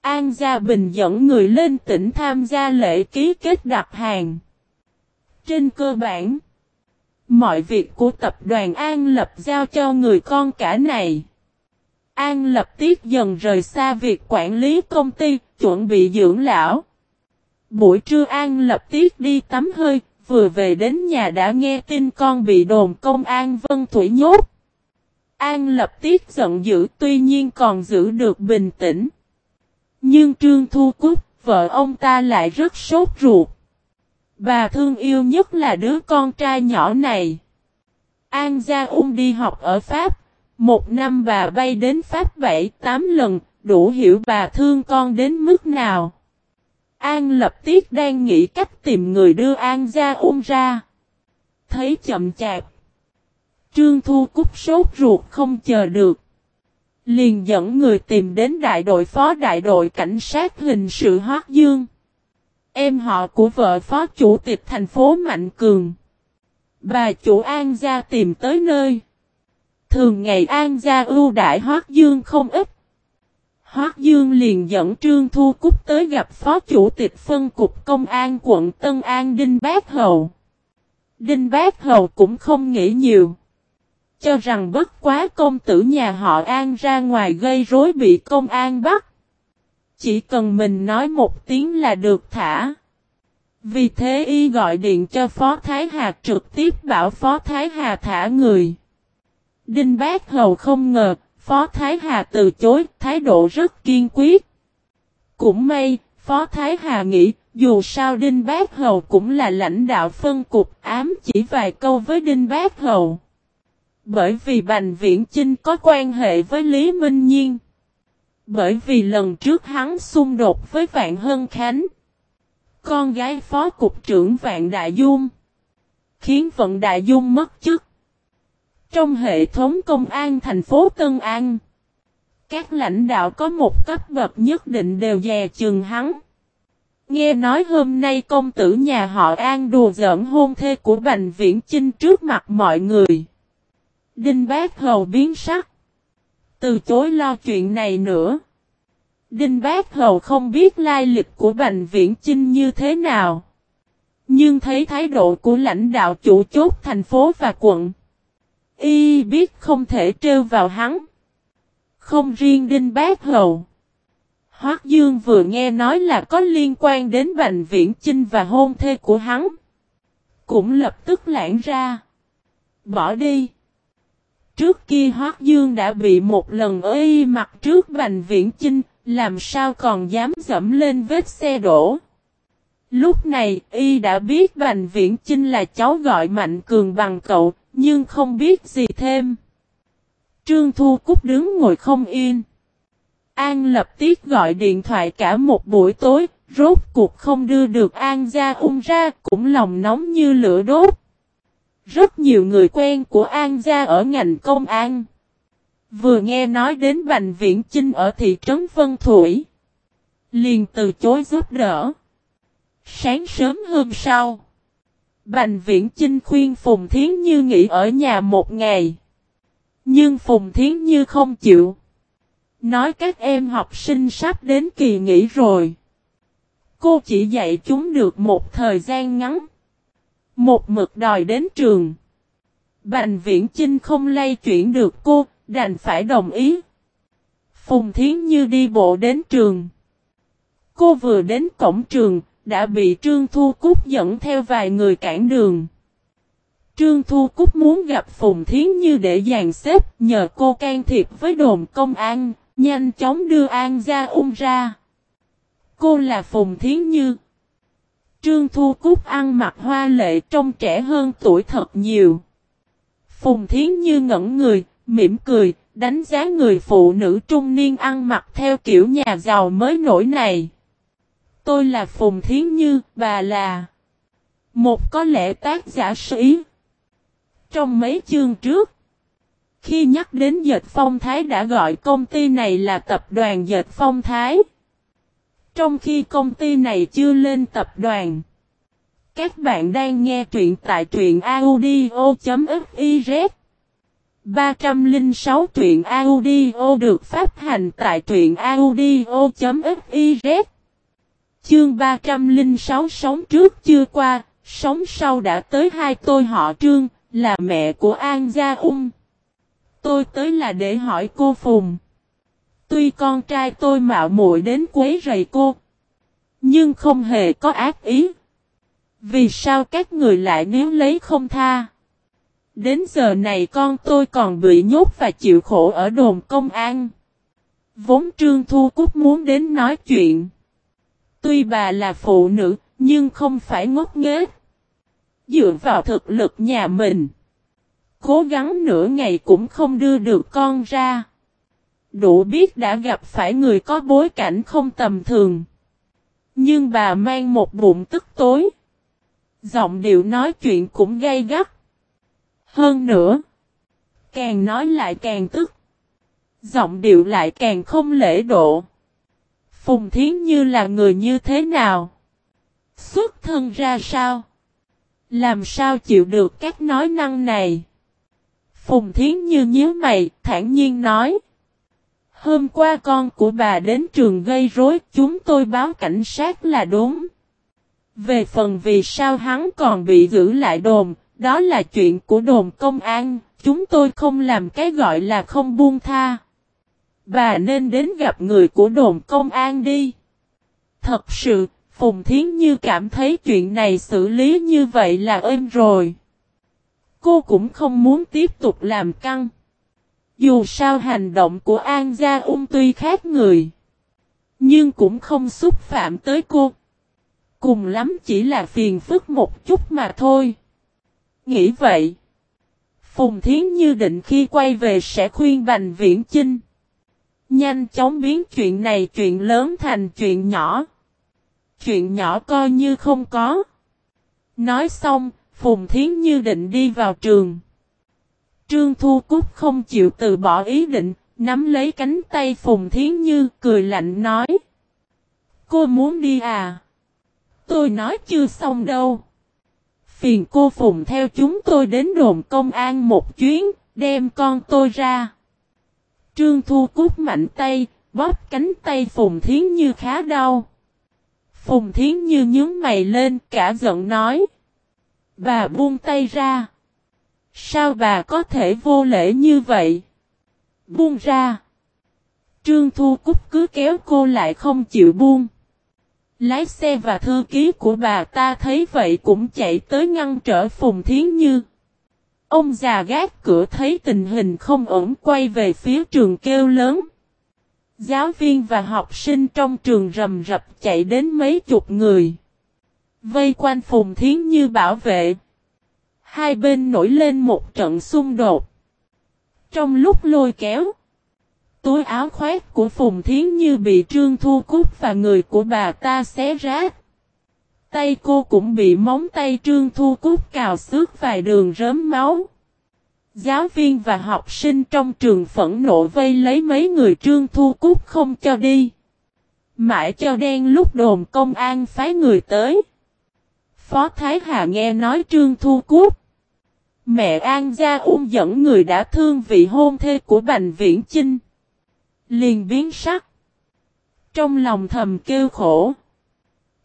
A: An Gia Bình dẫn người lên tỉnh tham gia lễ ký kết đặt hàng. Trên cơ bản, mọi việc của tập đoàn An Lập giao cho người con cả này. An Lập Tiết dần rời xa việc quản lý công ty, chuẩn bị dưỡng lão. Buổi trưa An Lập Tiết đi tắm hơi, vừa về đến nhà đã nghe tin con bị đồn công an Vân Thủy nhốt. An Lập Tiết giận dữ tuy nhiên còn giữ được bình tĩnh. Nhưng Trương Thu Cúc, vợ ông ta lại rất sốt ruột. Bà thương yêu nhất là đứa con trai nhỏ này. An Gia Ung đi học ở Pháp. Một năm bà bay đến Pháp 7-8 lần, đủ hiểu bà thương con đến mức nào. An lập tiết đang nghĩ cách tìm người đưa An Gia Ung ra. Thấy chậm chạp. Trương Thu Cúc sốt ruột không chờ được. Liền dẫn người tìm đến đại đội phó đại đội cảnh sát hình sự Hoác Dương. Em họ của vợ phó chủ tịch thành phố Mạnh Cường. Bà chủ An Gia tìm tới nơi. Thường ngày An Gia ưu đại Hoác Dương không ít. Hoác Dương liền dẫn Trương Thu Cúc tới gặp phó chủ tịch phân cục công an quận Tân An Đinh Bác Hầu. Đinh Bác Hầu cũng không nghĩ nhiều. Cho rằng bất quá công tử nhà họ An ra ngoài gây rối bị công an bắt. Chỉ cần mình nói một tiếng là được thả. Vì thế y gọi điện cho Phó Thái Hà trực tiếp bảo Phó Thái Hà thả người. Đinh Bác Hầu không ngờ, Phó Thái Hà từ chối, thái độ rất kiên quyết. Cũng may, Phó Thái Hà nghĩ, dù sao Đinh Bác Hầu cũng là lãnh đạo phân cục ám chỉ vài câu với Đinh Bác Hầu. Bởi vì Bành Viễn Chinh có quan hệ với Lý Minh Nhiên. Bởi vì lần trước hắn xung đột với Vạn Hân Khánh. Con gái phó cục trưởng Vạn Đại Dung. Khiến Vận Đại Dung mất chức. Trong hệ thống công an thành phố Tân An. Các lãnh đạo có một cấp bậc nhất định đều dè chừng hắn. Nghe nói hôm nay công tử nhà họ An đùa giỡn hôn thê của Bành Viễn Chinh trước mặt mọi người. Đinh Bác Hầu biến sắc. Từ chối lo chuyện này nữa. Đinh Bác Hầu không biết lai lịch của Bành Viễn Chinh như thế nào. Nhưng thấy thái độ của lãnh đạo chủ chốt thành phố và quận. Y biết không thể trêu vào hắn. Không riêng Đinh Bác Hầu. Hoác Dương vừa nghe nói là có liên quan đến Bành Viễn Chinh và hôn thê của hắn. Cũng lập tức lãng ra. Bỏ đi. Trước kia Hoác Dương đã bị một lần ơi mặt trước Bành Viễn Chinh, làm sao còn dám dẫm lên vết xe đổ. Lúc này, y đã biết Bành Viễn Chinh là cháu gọi Mạnh Cường bằng cậu, nhưng không biết gì thêm. Trương Thu Cúc đứng ngồi không yên. An lập tiết gọi điện thoại cả một buổi tối, rốt cuộc không đưa được An ra ung ra, cũng lòng nóng như lửa đốt. Rất nhiều người quen của An gia ở ngành công an. Vừa nghe nói đến Bành Viễn Chinh ở thị trấn Vân Thủy. Liền từ chối giúp đỡ. Sáng sớm hôm sau. Bành Viễn Chinh khuyên Phùng Thiến Như nghỉ ở nhà một ngày. Nhưng Phùng Thiến Như không chịu. Nói các em học sinh sắp đến kỳ nghỉ rồi. Cô chỉ dạy chúng được một thời gian ngắn. Một mực đòi đến trường. Bành viễn Chinh không lay chuyển được cô, đành phải đồng ý. Phùng Thiến Như đi bộ đến trường. Cô vừa đến cổng trường, đã bị Trương Thu Cúc dẫn theo vài người cản đường. Trương Thu Cúc muốn gặp Phùng Thiến Như để dàn xếp nhờ cô can thiệp với đồn công an, nhanh chóng đưa An ra ung ra. Cô là Phùng Thiến Như. Trương Thu Cúc ăn mặc hoa lệ trông trẻ hơn tuổi thật nhiều. Phùng Thiến Như ngẩn người, mỉm cười, đánh giá người phụ nữ trung niên ăn mặc theo kiểu nhà giàu mới nổi này. Tôi là Phùng Thiến Như, bà là một có lẽ tác giả sĩ. Trong mấy chương trước, khi nhắc đến Dệt Phong Thái đã gọi công ty này là tập đoàn Dệt Phong Thái. Trong khi công ty này chưa lên tập đoàn. Các bạn đang nghe truyện tại truyện audio.fiz 306 truyện audio được phát hành tại truyện audio.fiz Chương 306 sống trước chưa qua, sống sau đã tới hai tôi họ trương, là mẹ của An Gia Ung. Tôi tới là để hỏi cô Phùng. Tuy con trai tôi mạo muội đến quấy rầy cô, nhưng không hề có ác ý. Vì sao các người lại nếu lấy không tha? Đến giờ này con tôi còn bị nhốt và chịu khổ ở đồn công an. Vốn Trương Thu Cúc muốn đến nói chuyện. Tuy bà là phụ nữ, nhưng không phải ngốc nghếch. Dựa vào thực lực nhà mình. Cố gắng nửa ngày cũng không đưa được con ra. Đủ biết đã gặp phải người có bối cảnh không tầm thường. Nhưng bà mang một bụng tức tối. Giọng điệu nói chuyện cũng gay gắt. Hơn nữa. Càng nói lại càng tức. Giọng điệu lại càng không lễ độ. Phùng Thiến Như là người như thế nào? Xuất thân ra sao? Làm sao chịu được các nói năng này? Phùng Thiến Như nhíu mày, thản nhiên nói. Hôm qua con của bà đến trường gây rối, chúng tôi báo cảnh sát là đúng. Về phần vì sao hắn còn bị giữ lại đồn, đó là chuyện của đồn công an, chúng tôi không làm cái gọi là không buông tha. Bà nên đến gặp người của đồn công an đi. Thật sự, Phùng Thiến Như cảm thấy chuyện này xử lý như vậy là êm rồi. Cô cũng không muốn tiếp tục làm căng. Dù sao hành động của An Gia Ung tuy khác người. Nhưng cũng không xúc phạm tới cô. Cùng lắm chỉ là phiền phức một chút mà thôi. Nghĩ vậy. Phùng Thiến Như định khi quay về sẽ khuyên Bành Viễn Chinh. Nhanh chóng biến chuyện này chuyện lớn thành chuyện nhỏ. Chuyện nhỏ coi như không có. Nói xong, Phùng Thiến Như định đi vào trường. Trương Thu Cúc không chịu từ bỏ ý định, nắm lấy cánh tay Phùng Thiến Như cười lạnh nói. Cô muốn đi à? Tôi nói chưa xong đâu. Phiền cô Phùng theo chúng tôi đến đồn công an một chuyến, đem con tôi ra. Trương Thu Cúc mạnh tay, bóp cánh tay Phùng Thiến Như khá đau. Phùng Thiến Như nhướng mày lên, cả giận nói. Bà buông tay ra. Sao bà có thể vô lễ như vậy? Buông ra. Trương Thu Cúc cứ kéo cô lại không chịu buông. Lái xe và thư ký của bà ta thấy vậy cũng chạy tới ngăn trở Phùng Thiến Như. Ông già gác cửa thấy tình hình không ổn quay về phía trường kêu lớn. Giáo viên và học sinh trong trường rầm rập chạy đến mấy chục người. Vây quanh Phùng Thiến Như bảo vệ. Hai bên nổi lên một trận xung đột. Trong lúc lôi kéo, túi áo khoét của Phùng Thiến Như bị Trương Thu Cúc và người của bà ta xé rách. Tay cô cũng bị móng tay Trương Thu Cúc cào xước vài đường rớm máu. Giáo viên và học sinh trong trường phẫn nộ vây lấy mấy người Trương Thu Cúc không cho đi. Mãi cho đen lúc đồn công an phái người tới. Phó Thái Hà nghe nói Trương Thu Cúc. Mẹ An Gia ung dẫn người đã thương vị hôn thê của Bành Viễn Chinh. Liền biến sắc. Trong lòng thầm kêu khổ.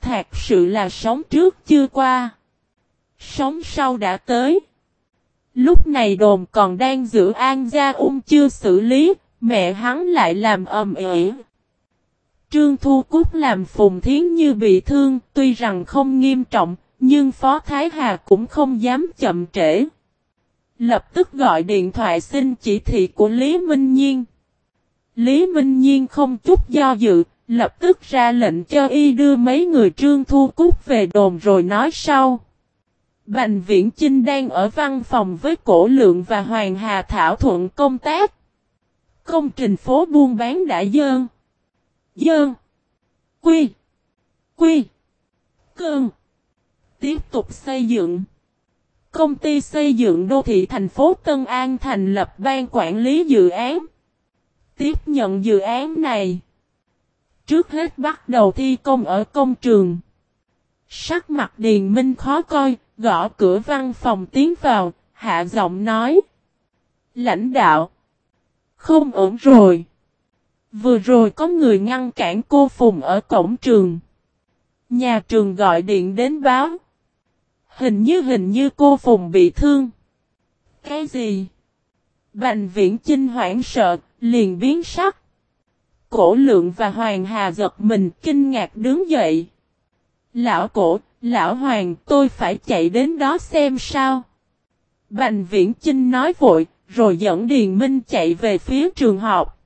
A: Thật sự là sống trước chưa qua. Sống sau đã tới. Lúc này đồn còn đang giữ An Gia ung chưa xử lý, mẹ hắn lại làm ầm ĩ. Trương Thu Cúc làm Phùng Thiến Như bị thương, tuy rằng không nghiêm trọng, nhưng Phó Thái Hà cũng không dám chậm trễ. Lập tức gọi điện thoại xin chỉ thị của Lý Minh Nhiên. Lý Minh Nhiên không chút do dự, lập tức ra lệnh cho y đưa mấy người Trương Thu Cúc về đồn rồi nói sau. Bành Viễn Chinh đang ở văn phòng với Cổ Lượng và Hoàng Hà Thảo thuận công tác. Công trình phố buôn bán đã dơn. Dơn. Quy. Quy. Cơn. Tiếp tục xây dựng. Công ty xây dựng đô thị thành phố Tân An thành lập ban quản lý dự án. Tiếp nhận dự án này. Trước hết bắt đầu thi công ở công trường. Sắc mặt Điền Minh khó coi, gõ cửa văn phòng tiến vào, hạ giọng nói. Lãnh đạo. Không ổn rồi. Vừa rồi có người ngăn cản cô Phùng ở cổng trường. Nhà trường gọi điện đến báo. Hình như hình như cô Phùng bị thương. Cái gì? Bành viễn chinh hoảng sợ, liền biến sắc. Cổ lượng và Hoàng Hà giật mình kinh ngạc đứng dậy. Lão cổ, lão Hoàng tôi phải chạy đến đó xem sao. Bành viễn chinh nói vội, rồi dẫn Điền Minh chạy về phía trường học.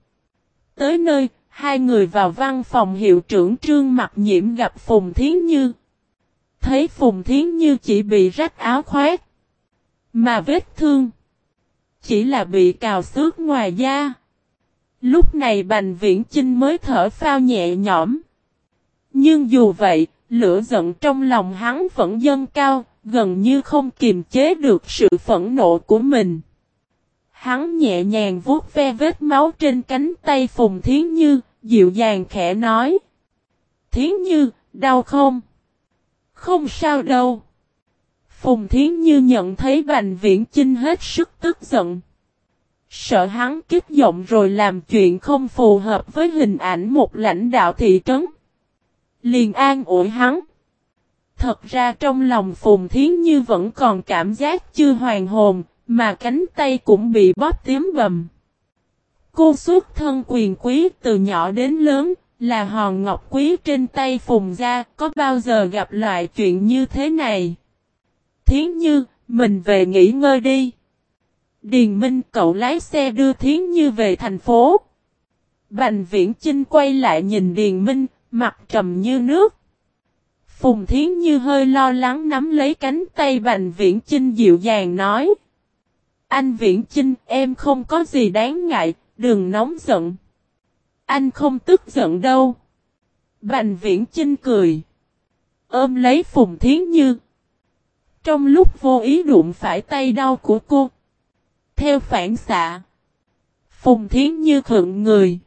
A: Tới nơi, hai người vào văn phòng hiệu trưởng trương mặt nhiễm gặp Phùng Thiến Như. Thấy Phùng Thiến Như chỉ bị rách áo khoét. Mà vết thương. Chỉ là bị cào xước ngoài da. Lúc này Bành Viễn Chinh mới thở phao nhẹ nhõm. Nhưng dù vậy, lửa giận trong lòng hắn vẫn dâng cao, gần như không kiềm chế được sự phẫn nộ của mình. Hắn nhẹ nhàng vuốt ve vết máu trên cánh tay Phùng Thiến Như, dịu dàng khẽ nói. Thiến Như, đau không? Không sao đâu. Phùng Thiến Như nhận thấy Bành Viễn Chinh hết sức tức giận. Sợ hắn kích giọng rồi làm chuyện không phù hợp với hình ảnh một lãnh đạo thị trấn. Liền an ủi hắn. Thật ra trong lòng Phùng Thiến Như vẫn còn cảm giác chưa hoàn hồn, mà cánh tay cũng bị bóp tím bầm. Cô xuất thân quyền quý từ nhỏ đến lớn, là hòn ngọc quý trên tay Phùng gia, có bao giờ gặp loại chuyện như thế này? Thiến Như, mình về nghỉ ngơi đi. Điền Minh cậu lái xe đưa Thiến Như về thành phố. Bành Viễn Chinh quay lại nhìn Điền Minh, mặt trầm như nước. Phùng Thiến Như hơi lo lắng nắm lấy cánh tay Bành Viễn Chinh dịu dàng nói. Anh Viễn Chinh, em không có gì đáng ngại, đừng nóng giận. Anh không tức giận đâu. Bành Viễn Chinh cười. Ôm lấy Phùng Thiến Như. Trong lúc vô ý đụng phải tay đau của cô. Theo phản xạ. Phùng Thiến Như khựng người.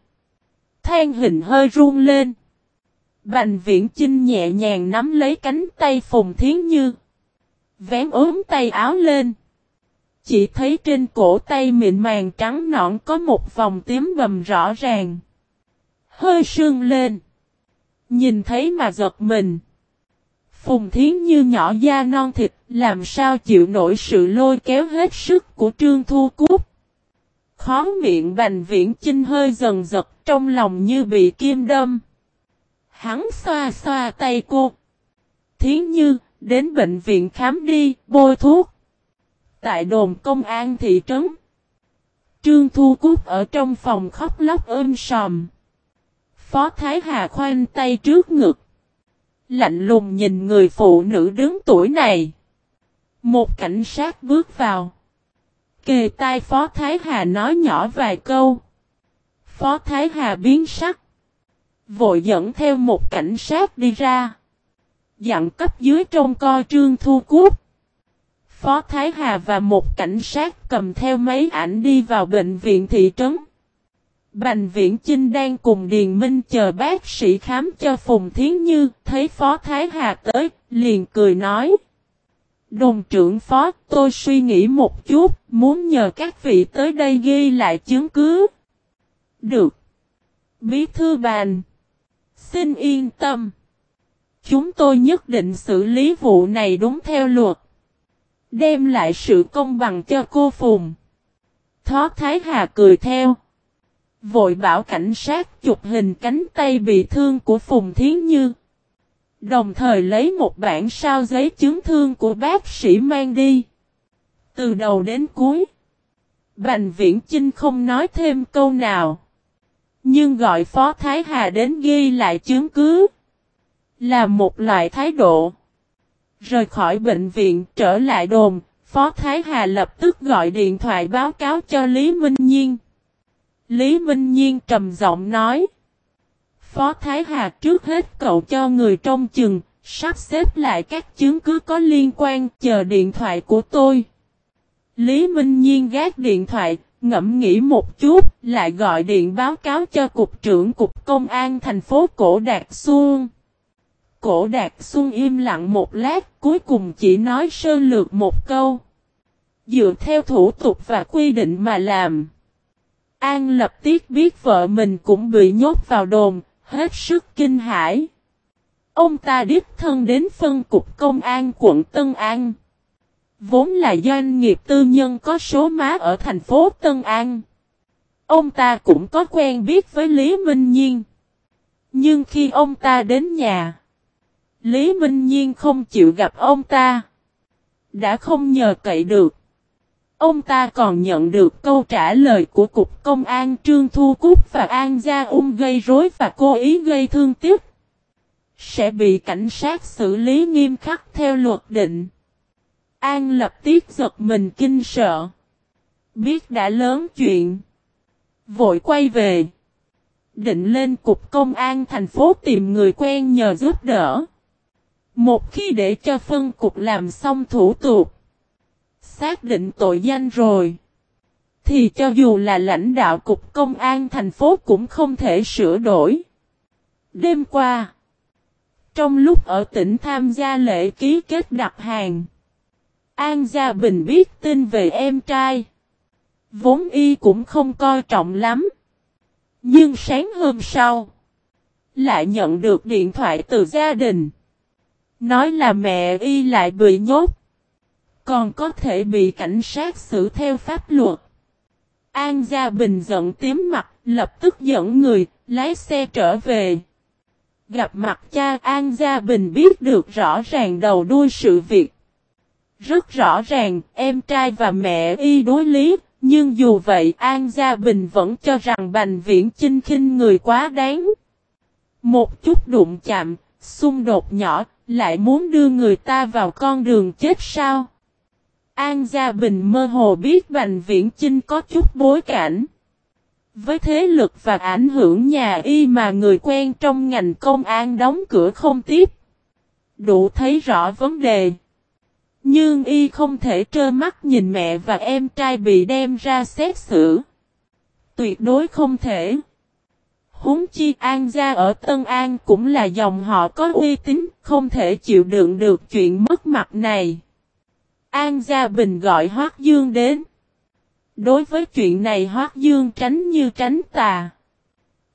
A: Than hình hơi run lên. Bành viễn Trinh nhẹ nhàng nắm lấy cánh tay Phùng Thiến Như. Vén ốm tay áo lên. Chỉ thấy trên cổ tay mịn màng trắng nõn có một vòng tím bầm rõ ràng. Hơi sương lên. Nhìn thấy mà giật mình. Phùng Thiến Như nhỏ da non thịt, làm sao chịu nổi sự lôi kéo hết sức của Trương Thu Cúc. Khó miệng Bành Viễn Chinh hơi dần giật trong lòng như bị kim đâm. Hắn xoa xoa tay cô. Thiến Như, đến bệnh viện khám đi, bôi thuốc. Tại đồn công an thị trấn. Trương Thu Cúc ở trong phòng khóc lóc ôm sòm. Phó Thái Hà khoanh tay trước ngực. Lạnh lùng nhìn người phụ nữ đứng tuổi này. Một cảnh sát bước vào. Kề tai Phó Thái Hà nói nhỏ vài câu. Phó Thái Hà biến sắc. Vội dẫn theo một cảnh sát đi ra. Dặn cấp dưới trong co trương thu cút. Phó Thái Hà và một cảnh sát cầm theo mấy ảnh đi vào bệnh viện thị trấn. Bành Viễn Chinh đang cùng Điền Minh chờ bác sĩ khám cho Phùng Thiến Như, thấy Phó Thái Hà tới, liền cười nói. Đồng trưởng Phó, tôi suy nghĩ một chút, muốn nhờ các vị tới đây ghi lại chứng cứ. Được. Bí thư bàn. Xin yên tâm. Chúng tôi nhất định xử lý vụ này đúng theo luật. Đem lại sự công bằng cho cô Phùng. Thó Thái Hà cười theo. Vội bảo cảnh sát chụp hình cánh tay bị thương của Phùng Thiến Như. Đồng thời lấy một bản sao giấy chứng thương của bác sĩ mang đi. Từ đầu đến cuối. Bành Viễn Chinh không nói thêm câu nào. Nhưng gọi Phó Thái Hà đến ghi lại chứng cứ. Là một loại thái độ. Rời khỏi bệnh viện trở lại đồn, Phó Thái Hà lập tức gọi điện thoại báo cáo cho Lý Minh Nhiên. Lý Minh Nhiên trầm giọng nói. Phó Thái Hà trước hết cậu cho người trong chừng, sắp xếp lại các chứng cứ có liên quan chờ điện thoại của tôi. Lý Minh Nhiên gác điện thoại, ngẫm nghĩ một chút, lại gọi điện báo cáo cho Cục trưởng Cục Công an thành phố Cổ Đạt Xuân. Cổ Đạt Xuân im lặng một lát, cuối cùng chỉ nói sơ lược một câu. Dựa theo thủ tục và quy định mà làm. An lập tiết biết vợ mình cũng bị nhốt vào đồn, hết sức kinh hãi. Ông ta đích thân đến phân cục công an quận Tân An. Vốn là doanh nghiệp tư nhân có số má ở thành phố Tân An. Ông ta cũng có quen biết với Lý Minh Nhiên. Nhưng khi ông ta đến nhà, Lý Minh Nhiên không chịu gặp ông ta. Đã không nhờ cậy được. Ông ta còn nhận được câu trả lời của Cục Công an Trương Thu Cúc và An Gia Ung gây rối và cố ý gây thương tiếc. Sẽ bị cảnh sát xử lý nghiêm khắc theo luật định. An lập tiết giật mình kinh sợ. Biết đã lớn chuyện. Vội quay về. Định lên Cục Công an thành phố tìm người quen nhờ giúp đỡ. Một khi để cho phân cục làm xong thủ tục xác định tội danh rồi. Thì cho dù là lãnh đạo cục công an thành phố cũng không thể sửa đổi. Đêm qua, trong lúc ở tỉnh tham gia lễ ký kết đặt hàng, An Gia Bình biết tin về em trai. Vốn y cũng không coi trọng lắm. Nhưng sáng hôm sau, lại nhận được điện thoại từ gia đình. Nói là mẹ y lại bị nhốt. Còn có thể bị cảnh sát xử theo pháp luật. An Gia Bình giận tím mặt, lập tức dẫn người, lái xe trở về. Gặp mặt cha An Gia Bình biết được rõ ràng đầu đuôi sự việc. Rất rõ ràng, em trai và mẹ y đối lý, nhưng dù vậy An Gia Bình vẫn cho rằng Bành Viễn Chinh khinh người quá đáng. Một chút đụng chạm, xung đột nhỏ, lại muốn đưa người ta vào con đường chết sao? An Gia Bình mơ hồ biết Bành Viễn Chinh có chút bối cảnh. Với thế lực và ảnh hưởng nhà y mà người quen trong ngành công an đóng cửa không tiếp. Đủ thấy rõ vấn đề. Nhưng y không thể trơ mắt nhìn mẹ và em trai bị đem ra xét xử. Tuyệt đối không thể. Húng chi An Gia ở Tân An cũng là dòng họ có uy tín, không thể chịu đựng được chuyện mất mặt này. An Gia Bình gọi Hoác Dương đến. Đối với chuyện này Hoác Dương tránh như tránh tà.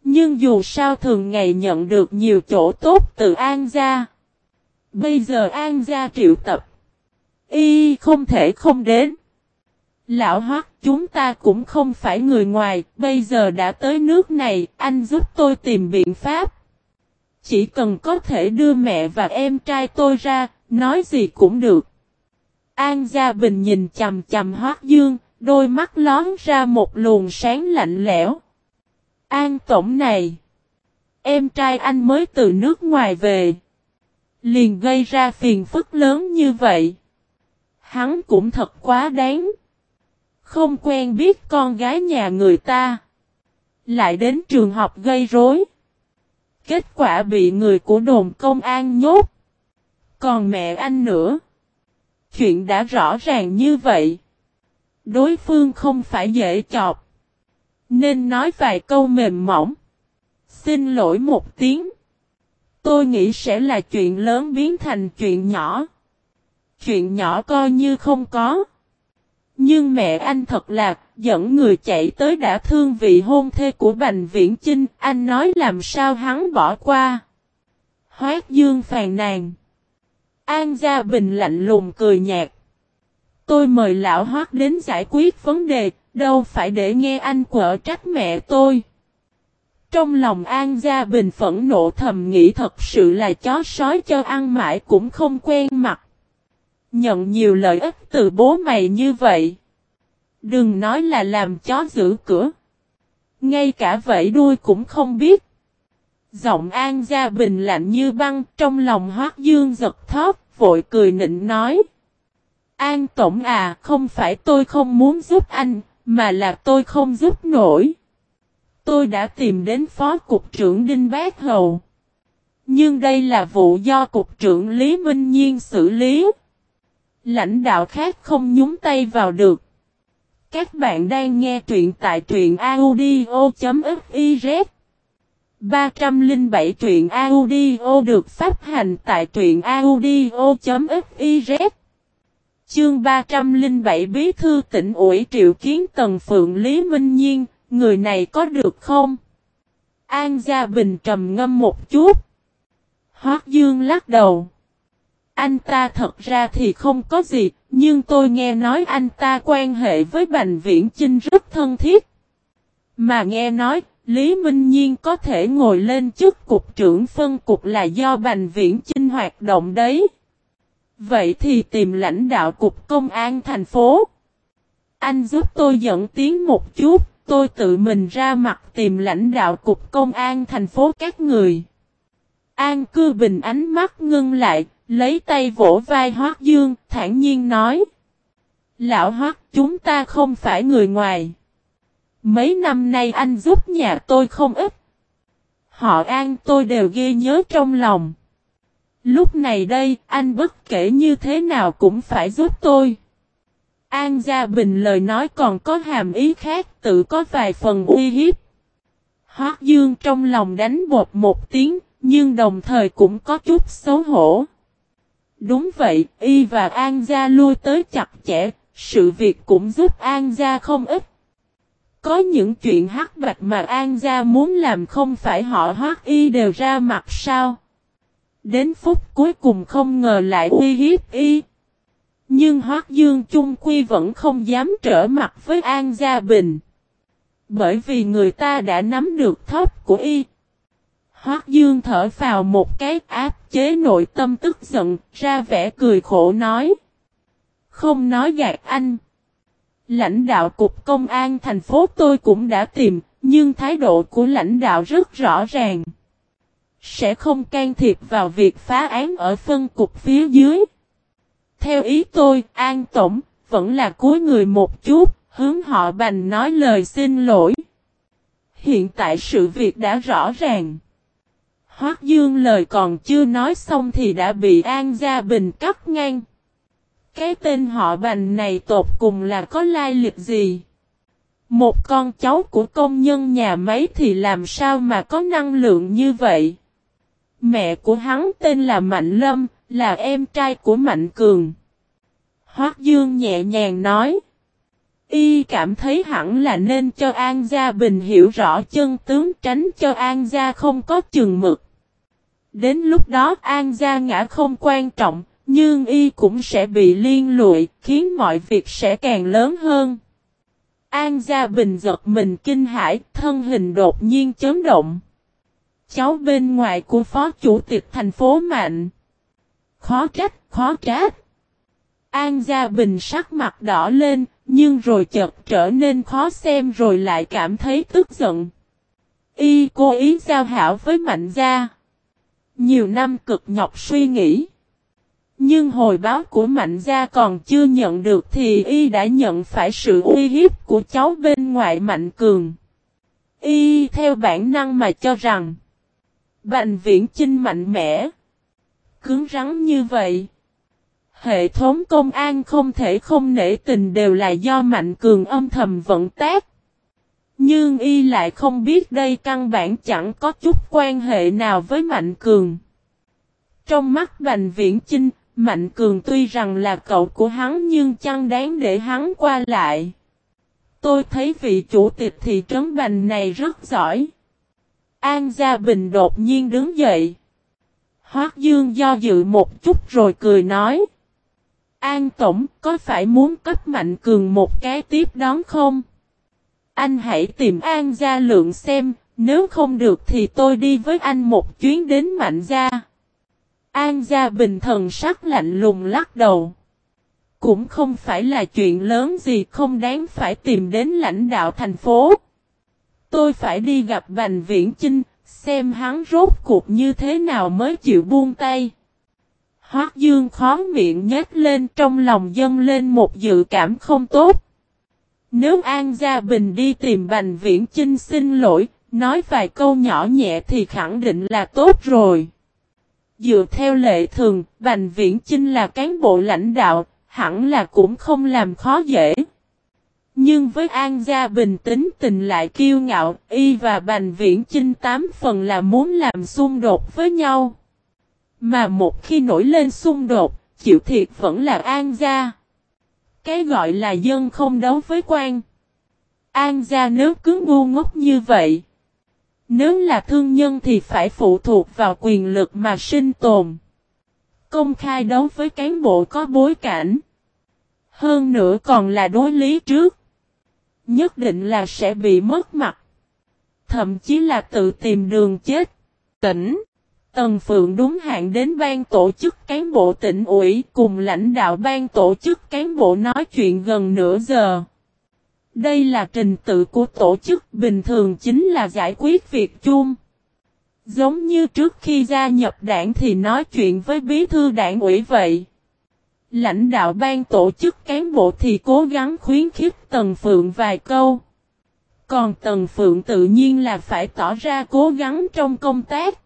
A: Nhưng dù sao thường ngày nhận được nhiều chỗ tốt từ An Gia. Bây giờ An Gia triệu tập. Y không thể không đến. Lão hoắc chúng ta cũng không phải người ngoài, bây giờ đã tới nước này, anh giúp tôi tìm biện pháp. Chỉ cần có thể đưa mẹ và em trai tôi ra, nói gì cũng được. An Gia Bình nhìn chầm chầm hoắc dương, đôi mắt lón ra một luồng sáng lạnh lẽo. An Tổng này, em trai anh mới từ nước ngoài về. Liền gây ra phiền phức lớn như vậy. Hắn cũng thật quá đáng. Không quen biết con gái nhà người ta. Lại đến trường học gây rối. Kết quả bị người của đồn công an nhốt. Còn mẹ anh nữa. Chuyện đã rõ ràng như vậy. Đối phương không phải dễ chọc. Nên nói vài câu mềm mỏng. Xin lỗi một tiếng. Tôi nghĩ sẽ là chuyện lớn biến thành chuyện nhỏ. Chuyện nhỏ coi như không có. Nhưng mẹ anh thật là dẫn người chạy tới đã thương vị hôn thê của Bành Viễn Chinh, anh nói làm sao hắn bỏ qua. Hoác Dương phàn nàn. An Gia Bình lạnh lùng cười nhạt. Tôi mời lão Hoác đến giải quyết vấn đề, đâu phải để nghe anh quở trách mẹ tôi. Trong lòng An Gia Bình phẫn nộ thầm nghĩ thật sự là chó sói cho ăn mãi cũng không quen mặt. Nhận nhiều lợi ích từ bố mày như vậy. Đừng nói là làm chó giữ cửa. Ngay cả vẫy đuôi cũng không biết. Giọng An Gia Bình lạnh như băng trong lòng Hoác Dương giật thóp, vội cười nịnh nói. An Tổng à, không phải tôi không muốn giúp anh, mà là tôi không giúp nổi. Tôi đã tìm đến Phó Cục trưởng Đinh Bác Hầu. Nhưng đây là vụ do Cục trưởng Lý Minh Nhiên xử lý. Lãnh đạo khác không nhúng tay vào được. Các bạn đang nghe truyện tại truyện audio.fif 307 truyện audio được phát hành tại truyện audio.fiz Chương 307 Bí thư tỉnh ủy triệu kiến Tần Phượng Lý Minh Nhiên, người này có được không? An Gia Bình trầm ngâm một chút. Hoác Dương lắc đầu. Anh ta thật ra thì không có gì, nhưng tôi nghe nói anh ta quan hệ với Bành Viễn Chinh rất thân thiết. Mà nghe nói, Lý Minh Nhiên có thể ngồi lên chức cục trưởng phân cục là do Bành Viễn Chinh hoạt động đấy. Vậy thì tìm lãnh đạo cục công an thành phố. Anh giúp tôi dẫn tiếng một chút, tôi tự mình ra mặt tìm lãnh đạo cục công an thành phố các người. An cư bình ánh mắt ngưng lại, lấy tay vỗ vai Hoác Dương, thản nhiên nói. Lão Hoác chúng ta không phải người ngoài. Mấy năm nay anh giúp nhà tôi không ít. Họ An tôi đều ghi nhớ trong lòng. Lúc này đây, anh bất kể như thế nào cũng phải giúp tôi. An Gia Bình lời nói còn có hàm ý khác, tự có vài phần uy hiếp. Hoác Dương trong lòng đánh bột một tiếng, nhưng đồng thời cũng có chút xấu hổ. Đúng vậy, Y và An Gia lui tới chặt chẽ, sự việc cũng giúp An Gia không ít. Có những chuyện hắc bạch mà An Gia muốn làm không phải họ hoác Y đều ra mặt sao. Đến phút cuối cùng không ngờ lại uy hiếp Y. Nhưng Hoác Dương Trung Quy vẫn không dám trở mặt với An Gia Bình. Bởi vì người ta đã nắm được thóp của Y. Hoác Dương thở vào một cái áp chế nội tâm tức giận, ra vẻ cười khổ nói. Không nói gạt anh. Lãnh đạo cục công an thành phố tôi cũng đã tìm, nhưng thái độ của lãnh đạo rất rõ ràng. Sẽ không can thiệp vào việc phá án ở phân cục phía dưới. Theo ý tôi, An Tổng, vẫn là cuối người một chút, hướng họ bành nói lời xin lỗi. Hiện tại sự việc đã rõ ràng. Hoác Dương lời còn chưa nói xong thì đã bị An Gia Bình cắt ngang. Cái tên họ bành này tột cùng là có lai lịch gì? Một con cháu của công nhân nhà máy thì làm sao mà có năng lượng như vậy? Mẹ của hắn tên là Mạnh Lâm, là em trai của Mạnh Cường. Hoác Dương nhẹ nhàng nói. Y cảm thấy hẳn là nên cho An Gia Bình hiểu rõ chân tướng tránh cho An Gia không có chừng mực. Đến lúc đó An Gia ngã không quan trọng, nhưng y cũng sẽ bị liên lụy, khiến mọi việc sẽ càng lớn hơn. An Gia Bình giật mình kinh hãi, thân hình đột nhiên chấn động. Cháu bên ngoài của phó chủ tịch thành phố Mạnh. Khó trách, khó trách. An Gia Bình sắc mặt đỏ lên, nhưng rồi chợt trở nên khó xem rồi lại cảm thấy tức giận. Y cố ý giao hảo với Mạnh Gia. Nhiều năm cực nhọc suy nghĩ. Nhưng hồi báo của Mạnh Gia còn chưa nhận được thì Y đã nhận phải sự uy hiếp của cháu bên ngoại Mạnh Cường. Y theo bản năng mà cho rằng Bành viễn chinh mạnh mẽ. Cứng rắn như vậy. Hệ thống công an không thể không nể tình đều là do Mạnh Cường âm thầm vận tác. Nhưng y lại không biết đây căn bản chẳng có chút quan hệ nào với Mạnh Cường. Trong mắt Bành Viễn Chinh, Mạnh Cường tuy rằng là cậu của hắn nhưng chẳng đáng để hắn qua lại. Tôi thấy vị chủ tịch thị trấn Bành này rất giỏi. An Gia Bình đột nhiên đứng dậy. Hoác Dương do dự một chút rồi cười nói. An Tổng có phải muốn cấp Mạnh Cường một cái tiếp đón không? Anh hãy tìm An Gia Lượng xem, nếu không được thì tôi đi với anh một chuyến đến Mạnh Gia. An Gia Bình thần sắc lạnh lùng lắc đầu. Cũng không phải là chuyện lớn gì không đáng phải tìm đến lãnh đạo thành phố. Tôi phải đi gặp Bành Viễn Chinh, xem hắn rốt cuộc như thế nào mới chịu buông tay. Hoác Dương khó miệng nhét lên trong lòng dâng lên một dự cảm không tốt. Nếu An Gia Bình đi tìm Bành Viễn Chinh xin lỗi, nói vài câu nhỏ nhẹ thì khẳng định là tốt rồi. Dựa theo lệ thường, Bành Viễn Chinh là cán bộ lãnh đạo, hẳn là cũng không làm khó dễ. Nhưng với An Gia Bình tĩnh, tình lại kiêu ngạo, y và Bành Viễn Chinh tám phần là muốn làm xung đột với nhau. Mà một khi nổi lên xung đột, chịu thiệt vẫn là An Gia. Cái gọi là dân không đấu với quan. An Gia nếu cứ ngu ngốc như vậy. Nếu là thương nhân thì phải phụ thuộc vào quyền lực mà sinh tồn. Công khai đấu với cán bộ có bối cảnh. Hơn nữa còn là đối lý trước. Nhất định là sẽ bị mất mặt. Thậm chí là tự tìm đường chết. Tỉnh. Tần Phượng đúng hạn đến ban tổ chức cán bộ tỉnh ủy cùng lãnh đạo ban tổ chức cán bộ nói chuyện gần nửa giờ. Đây là trình tự của tổ chức, bình thường chính là giải quyết việc chung. Giống như trước khi gia nhập đảng thì nói chuyện với bí thư đảng ủy vậy. Lãnh đạo ban tổ chức cán bộ thì cố gắng khuyến khích Tần Phượng vài câu. Còn Tần Phượng tự nhiên là phải tỏ ra cố gắng trong công tác.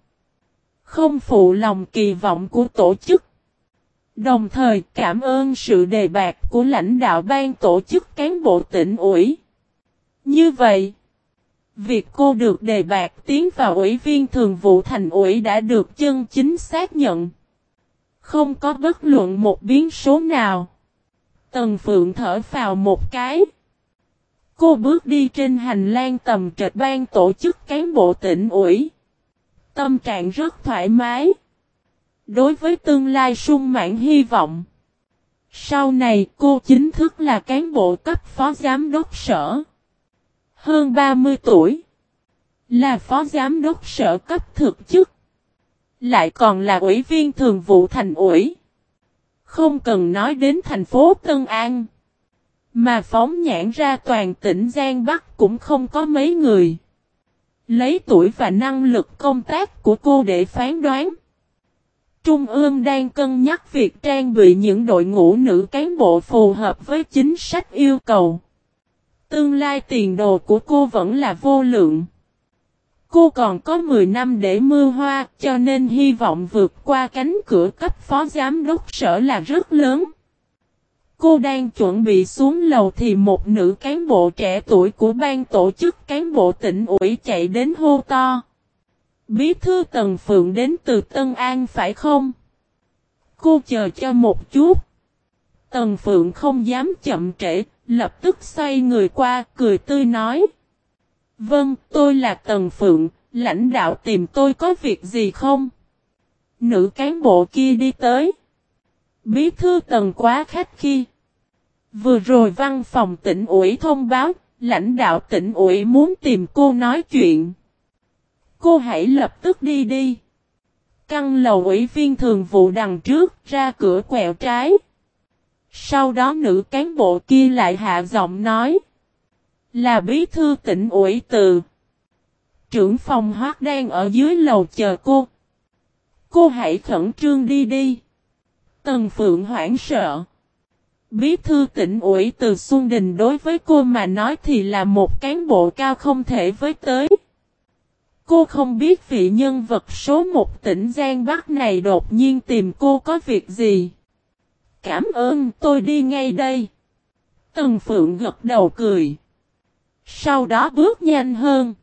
A: Không phụ lòng kỳ vọng của tổ chức. Đồng thời cảm ơn sự đề bạc của lãnh đạo ban tổ chức cán bộ tỉnh ủy. Như vậy, việc cô được đề bạc tiến vào ủy viên thường vụ thành ủy đã được chân chính xác nhận. Không có bất luận một biến số nào. Tần Phượng thở vào một cái. Cô bước đi trên hành lang tầm trệt ban tổ chức cán bộ tỉnh ủy. Tâm trạng rất thoải mái. Đối với tương lai sung mãn hy vọng. Sau này, cô chính thức là cán bộ cấp phó giám đốc sở. Hơn 30 tuổi. Là phó giám đốc sở cấp thực chức. Lại còn là ủy viên thường vụ thành ủy. Không cần nói đến thành phố Tân An. Mà phóng nhãn ra toàn tỉnh Giang Bắc cũng không có mấy người. Lấy tuổi và năng lực công tác của cô để phán đoán. Trung ương đang cân nhắc việc trang bị những đội ngũ nữ cán bộ phù hợp với chính sách yêu cầu. Tương lai tiền đồ của cô vẫn là vô lượng. Cô còn có 10 năm để mưa hoa, cho nên hy vọng vượt qua cánh cửa cấp phó giám đốc sở là rất lớn. Cô đang chuẩn bị xuống lầu thì một nữ cán bộ trẻ tuổi của ban tổ chức cán bộ tỉnh ủy chạy đến hô to. Bí thư Tần Phượng đến từ Tân An phải không? Cô chờ cho một chút. Tần Phượng không dám chậm trễ, lập tức xoay người qua, cười tươi nói. Vâng, tôi là Tần Phượng, lãnh đạo tìm tôi có việc gì không? Nữ cán bộ kia đi tới. Bí thư tần quá khách khi. Vừa rồi văn phòng tỉnh ủy thông báo, lãnh đạo tỉnh ủy muốn tìm cô nói chuyện. Cô hãy lập tức đi đi. Căn lầu ủy viên thường vụ đằng trước ra cửa quẹo trái. Sau đó nữ cán bộ kia lại hạ giọng nói. Là bí thư tỉnh ủy từ. Trưởng phòng hoác đang ở dưới lầu chờ cô. Cô hãy khẩn trương đi đi. Tần Phượng hoảng sợ. Bí thư tỉnh ủy từ Xuân Đình đối với cô mà nói thì là một cán bộ cao không thể với tới. Cô không biết vị nhân vật số một tỉnh Giang Bắc này đột nhiên tìm cô có việc gì. Cảm ơn, tôi đi ngay đây. Tần Phượng gật đầu cười. Sau đó bước nhanh hơn.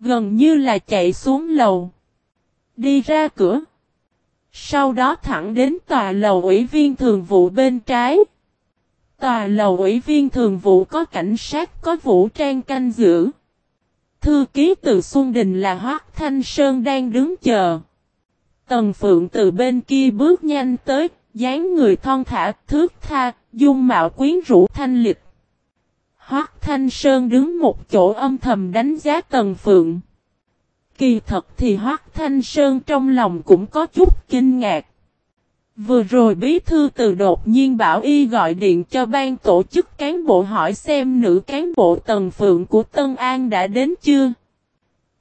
A: Gần như là chạy xuống lầu. Đi ra cửa. Sau đó thẳng đến tòa lầu ủy viên thường vụ bên trái. Tòa lầu ủy viên thường vụ có cảnh sát có vũ trang canh giữ. Thư ký từ Xuân Đình là Hoác Thanh Sơn đang đứng chờ. Tần Phượng từ bên kia bước nhanh tới, dáng người thon thả, thước tha, dung mạo quyến rũ thanh lịch. Hoác Thanh Sơn đứng một chỗ âm thầm đánh giá Tần Phượng. Kỳ thật thì Hoác Thanh Sơn trong lòng cũng có chút kinh ngạc. Vừa rồi bí thư từ đột nhiên bảo y gọi điện cho ban tổ chức cán bộ hỏi xem nữ cán bộ Tần Phượng của Tân An đã đến chưa.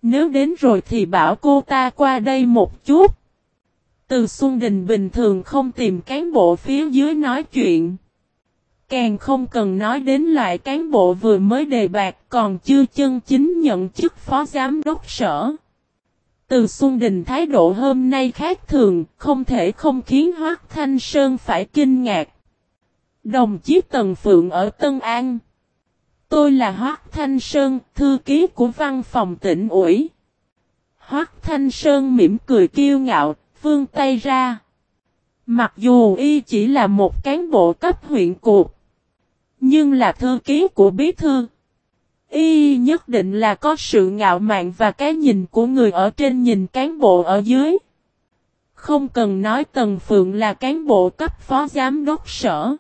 A: Nếu đến rồi thì bảo cô ta qua đây một chút. Từ Xuân Đình bình thường không tìm cán bộ phía dưới nói chuyện. Càng không cần nói đến loại cán bộ vừa mới đề bạc còn chưa chân chính nhận chức phó giám đốc sở. Từ Xuân Đình thái độ hôm nay khác thường, không thể không khiến Hoác Thanh Sơn phải kinh ngạc. Đồng chí Tần Phượng ở Tân An. Tôi là Hoác Thanh Sơn, thư ký của văn phòng tỉnh ủy. Hoác Thanh Sơn mỉm cười kiêu ngạo, vươn tay ra. Mặc dù y chỉ là một cán bộ cấp huyện cuộc, nhưng là thư ký của bí thư. Y nhất định là có sự ngạo mạn và cái nhìn của người ở trên nhìn cán bộ ở dưới. Không cần nói Tần Phượng là cán bộ cấp phó giám đốc sở.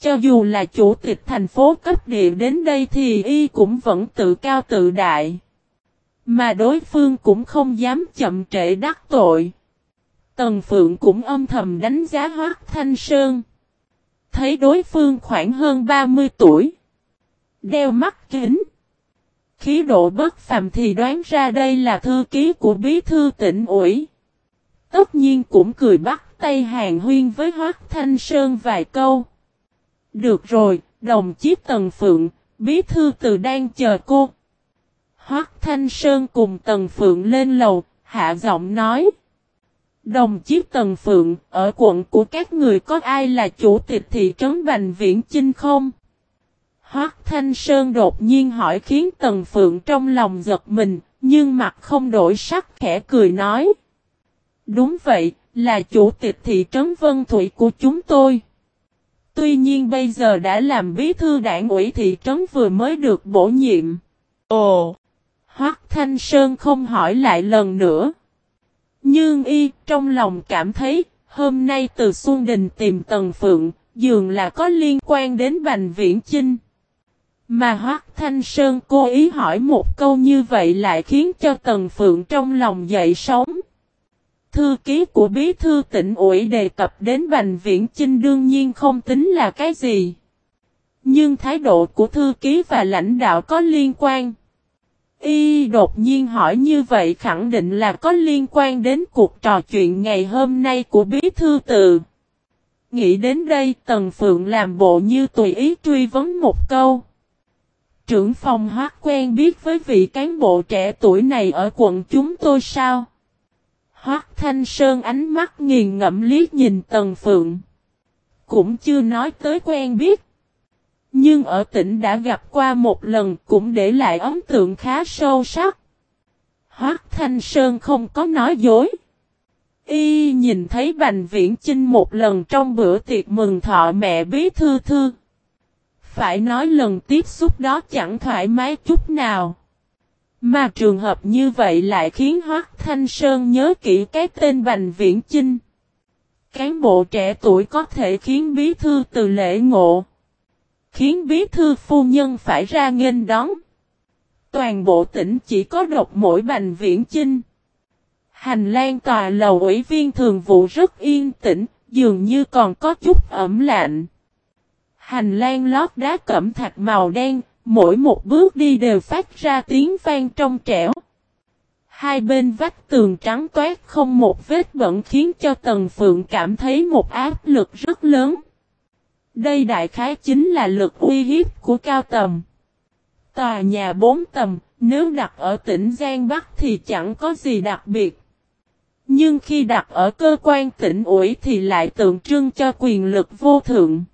A: Cho dù là chủ tịch thành phố cấp địa đến đây thì y cũng vẫn tự cao tự đại. Mà đối phương cũng không dám chậm trễ đắc tội. Tần Phượng cũng âm thầm đánh giá Hoác Thanh Sơn. Thấy đối phương khoảng hơn 30 tuổi. Đeo mắt kính. Khí độ bất phàm thì đoán ra đây là thư ký của bí thư tỉnh ủy. Tất nhiên cũng cười bắt tay hàng huyên với Hoác Thanh Sơn vài câu. Được rồi, đồng chí Tần Phượng, bí thư từ đang chờ cô. Hoác Thanh Sơn cùng Tần Phượng lên lầu, hạ giọng nói. Đồng chí Tần Phượng, ở quận của các người có ai là chủ tịch thị trấn Bành Viễn Chinh không? Hoác Thanh Sơn đột nhiên hỏi khiến Tần Phượng trong lòng giật mình, nhưng mặt không đổi sắc khẽ cười nói. Đúng vậy, là chủ tịch thị trấn Vân Thủy của chúng tôi. Tuy nhiên bây giờ đã làm bí thư đảng ủy thị trấn vừa mới được bổ nhiệm. Ồ! Hoác Thanh Sơn không hỏi lại lần nữa. Nhưng y trong lòng cảm thấy, hôm nay từ Xuân Đình tìm Tần Phượng, dường là có liên quan đến Bành Viễn Chinh. Mà Hoác Thanh Sơn cố ý hỏi một câu như vậy lại khiến cho Tần Phượng trong lòng dậy sóng. Thư ký của bí thư tỉnh ủy đề cập đến Bành Viễn Chinh đương nhiên không tính là cái gì. Nhưng thái độ của thư ký và lãnh đạo có liên quan. Y đột nhiên hỏi như vậy khẳng định là có liên quan đến cuộc trò chuyện ngày hôm nay của bí thư tự. Nghĩ đến đây, Tần Phượng làm bộ như tùy ý truy vấn một câu. Trưởng phòng hoác quen biết với vị cán bộ trẻ tuổi này ở quận chúng tôi sao? Hoác Thanh Sơn ánh mắt nghiền ngẫm liếc nhìn Tần Phượng. Cũng chưa nói tới quen biết. Nhưng ở tỉnh đã gặp qua một lần cũng để lại ấn tượng khá sâu sắc. Hoác Thanh Sơn không có nói dối. Y nhìn thấy Bành Viễn Chinh một lần trong bữa tiệc mừng thọ mẹ bí thư thư. Phải nói lần tiếp xúc đó chẳng thoải mái chút nào. Mà trường hợp như vậy lại khiến Hoác Thanh Sơn nhớ kỹ cái tên Bành Viễn Chinh. cán bộ trẻ tuổi có thể khiến bí thư từ lễ ngộ. Khiến bí thư phu nhân phải ra nghênh đón. Toàn bộ tỉnh chỉ có độc mỗi bành viễn chinh. Hành lang tòa lầu ủy viên thường vụ rất yên tĩnh, dường như còn có chút ẩm lạnh. Hành lang lót đá cẩm thạch màu đen, mỗi một bước đi đều phát ra tiếng vang trong trẻo. Hai bên vách tường trắng toát không một vết bẩn khiến cho Tần Phượng cảm thấy một áp lực rất lớn. Đây đại khái chính là lực uy hiếp của cao tầm. Tòa nhà bốn tầng, nếu đặt ở tỉnh Giang Bắc thì chẳng có gì đặc biệt. Nhưng khi đặt ở cơ quan tỉnh ủy thì lại tượng trưng cho quyền lực vô thượng.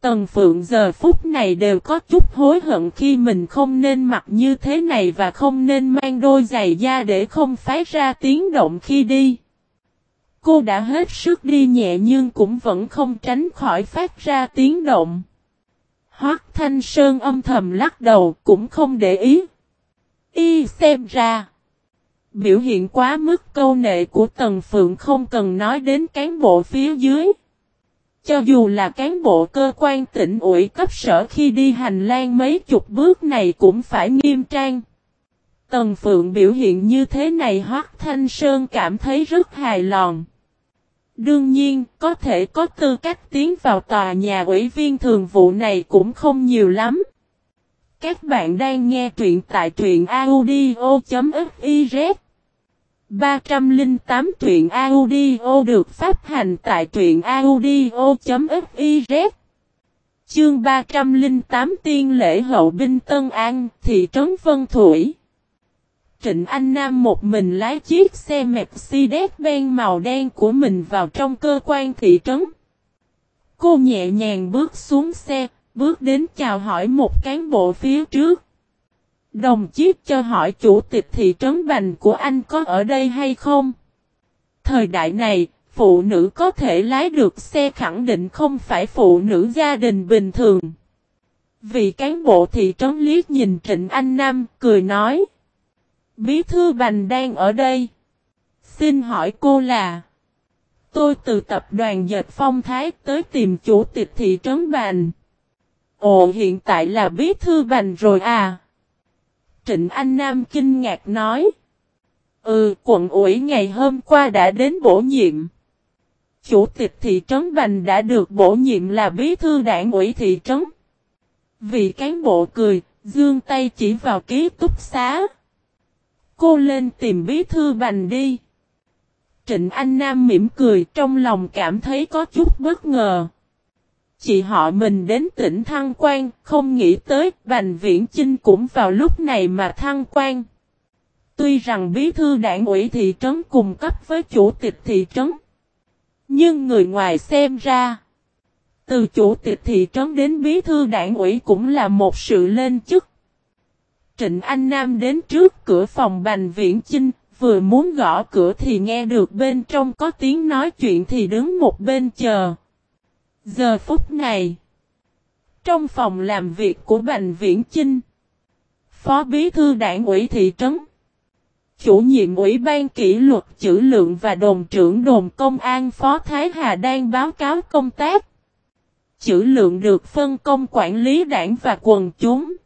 A: Tần Phượng giờ phút này đều có chút hối hận khi mình không nên mặc như thế này và không nên mang đôi giày da để không phát ra tiếng động khi đi. Cô đã hết sức đi nhẹ nhưng cũng vẫn không tránh khỏi phát ra tiếng động. Hoác Thanh Sơn âm thầm lắc đầu, cũng không để ý. Y xem ra. Biểu hiện quá mức câu nệ của Tần Phượng không cần nói đến cán bộ phía dưới. Cho dù là cán bộ cơ quan tỉnh ủy cấp sở khi đi hành lang mấy chục bước này cũng phải nghiêm trang. Tần Phượng biểu hiện như thế này Hoác Thanh Sơn cảm thấy rất hài lòng. Đương nhiên, có thể có tư cách tiến vào tòa nhà ủy viên thường vụ này cũng không nhiều lắm. Các bạn đang nghe truyện tại truyện audio.fif 308 truyện audio được phát hành tại truyện audio.fiz Chương 308 tiên lễ hậu binh Tân An, thị trấn Vân Thủy Trịnh Anh Nam một mình lái chiếc xe Mercedes-Benz màu đen của mình vào trong cơ quan thị trấn. Cô nhẹ nhàng bước xuống xe, bước đến chào hỏi một cán bộ phía trước. Đồng chí cho hỏi chủ tịch thị trấn Bành của anh có ở đây hay không? Thời đại này, phụ nữ có thể lái được xe khẳng định không phải phụ nữ gia đình bình thường. Vị cán bộ thị trấn liếc nhìn Trịnh Anh Nam, cười nói. Bí thư Bành đang ở đây. Xin hỏi cô là. Tôi từ tập đoàn Dệt Phong Thái tới tìm chủ tịch thị trấn Bành. Ồ hiện tại là bí thư Bành rồi à. Trịnh Anh Nam kinh ngạc nói. Ừ, quận ủy ngày hôm qua đã đến bổ nhiệm. Chủ tịch thị trấn Bành đã được bổ nhiệm là bí thư đảng ủy thị trấn. Vị cán bộ cười, dương tay chỉ vào ký túc xá. Cô lên tìm bí thư Bành đi. Trịnh Anh Nam mỉm cười trong lòng cảm thấy có chút bất ngờ. Chị họ mình đến tỉnh Thăng Quan, không nghĩ tới Bành Viễn Chinh cũng vào lúc này mà Thăng Quan. Tuy rằng bí thư đảng ủy thị trấn cùng cấp với chủ tịch thị trấn. Nhưng người ngoài xem ra, từ chủ tịch thị trấn đến bí thư đảng ủy cũng là một sự lên chức. Trịnh Anh Nam đến trước cửa phòng Bành Viễn Chinh, vừa muốn gõ cửa thì nghe được bên trong có tiếng nói chuyện thì đứng một bên chờ. Giờ phút này, trong phòng làm việc của Bành Viễn Chinh, Phó Bí Thư Đảng ủy thị trấn, Chủ nhiệm Ủy ban kỷ luật chữ lượng và đồn trưởng đồn công an Phó Thái Hà đang báo cáo công tác. Chữ lượng được phân công quản lý đảng và quần chúng.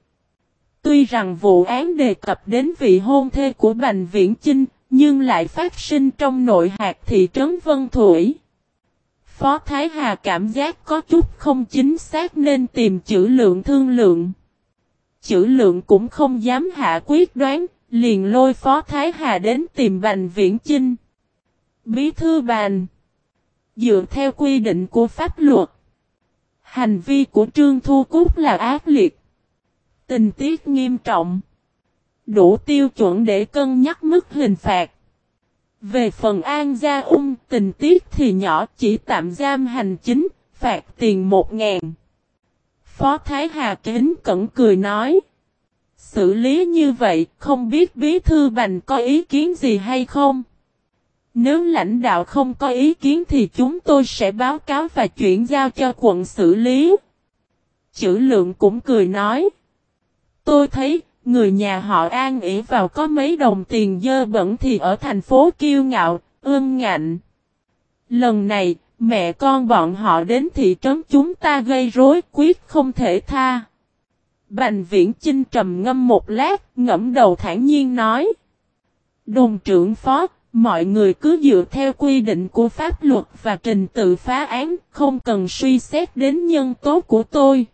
A: Tuy rằng vụ án đề cập đến vị hôn thê của Bành Viễn Chinh, nhưng lại phát sinh trong nội hạt thị trấn Vân Thủy. Phó Thái Hà cảm giác có chút không chính xác nên tìm chữ lượng thương lượng. Chữ lượng cũng không dám hạ quyết đoán, liền lôi Phó Thái Hà đến tìm Bành Viễn Chinh. Bí thư bàn. Dựa theo quy định của pháp luật. Hành vi của Trương Thu Cúc là ác liệt. Tình tiết nghiêm trọng. Đủ tiêu chuẩn để cân nhắc mức hình phạt. Về phần An Gia Ung, tình tiết thì nhỏ chỉ tạm giam hành chính, phạt tiền một ngàn. Phó Thái Hà kính cẩn cười nói. Xử lý như vậy, không biết bí thư bành có ý kiến gì hay không? Nếu lãnh đạo không có ý kiến thì chúng tôi sẽ báo cáo và chuyển giao cho quận xử lý. Chữ lượng cũng cười nói. Tôi thấy, người nhà họ an ỉ vào có mấy đồng tiền dơ bẩn thì ở thành phố kiêu ngạo, ương ngạnh. Lần này, mẹ con bọn họ đến thị trấn chúng ta gây rối quyết không thể tha. Bành viễn Chinh trầm ngâm một lát, ngẫm đầu thản nhiên nói. Đồn trưởng phó, mọi người cứ dựa theo quy định của pháp luật và trình tự phá án, không cần suy xét đến nhân tố của tôi.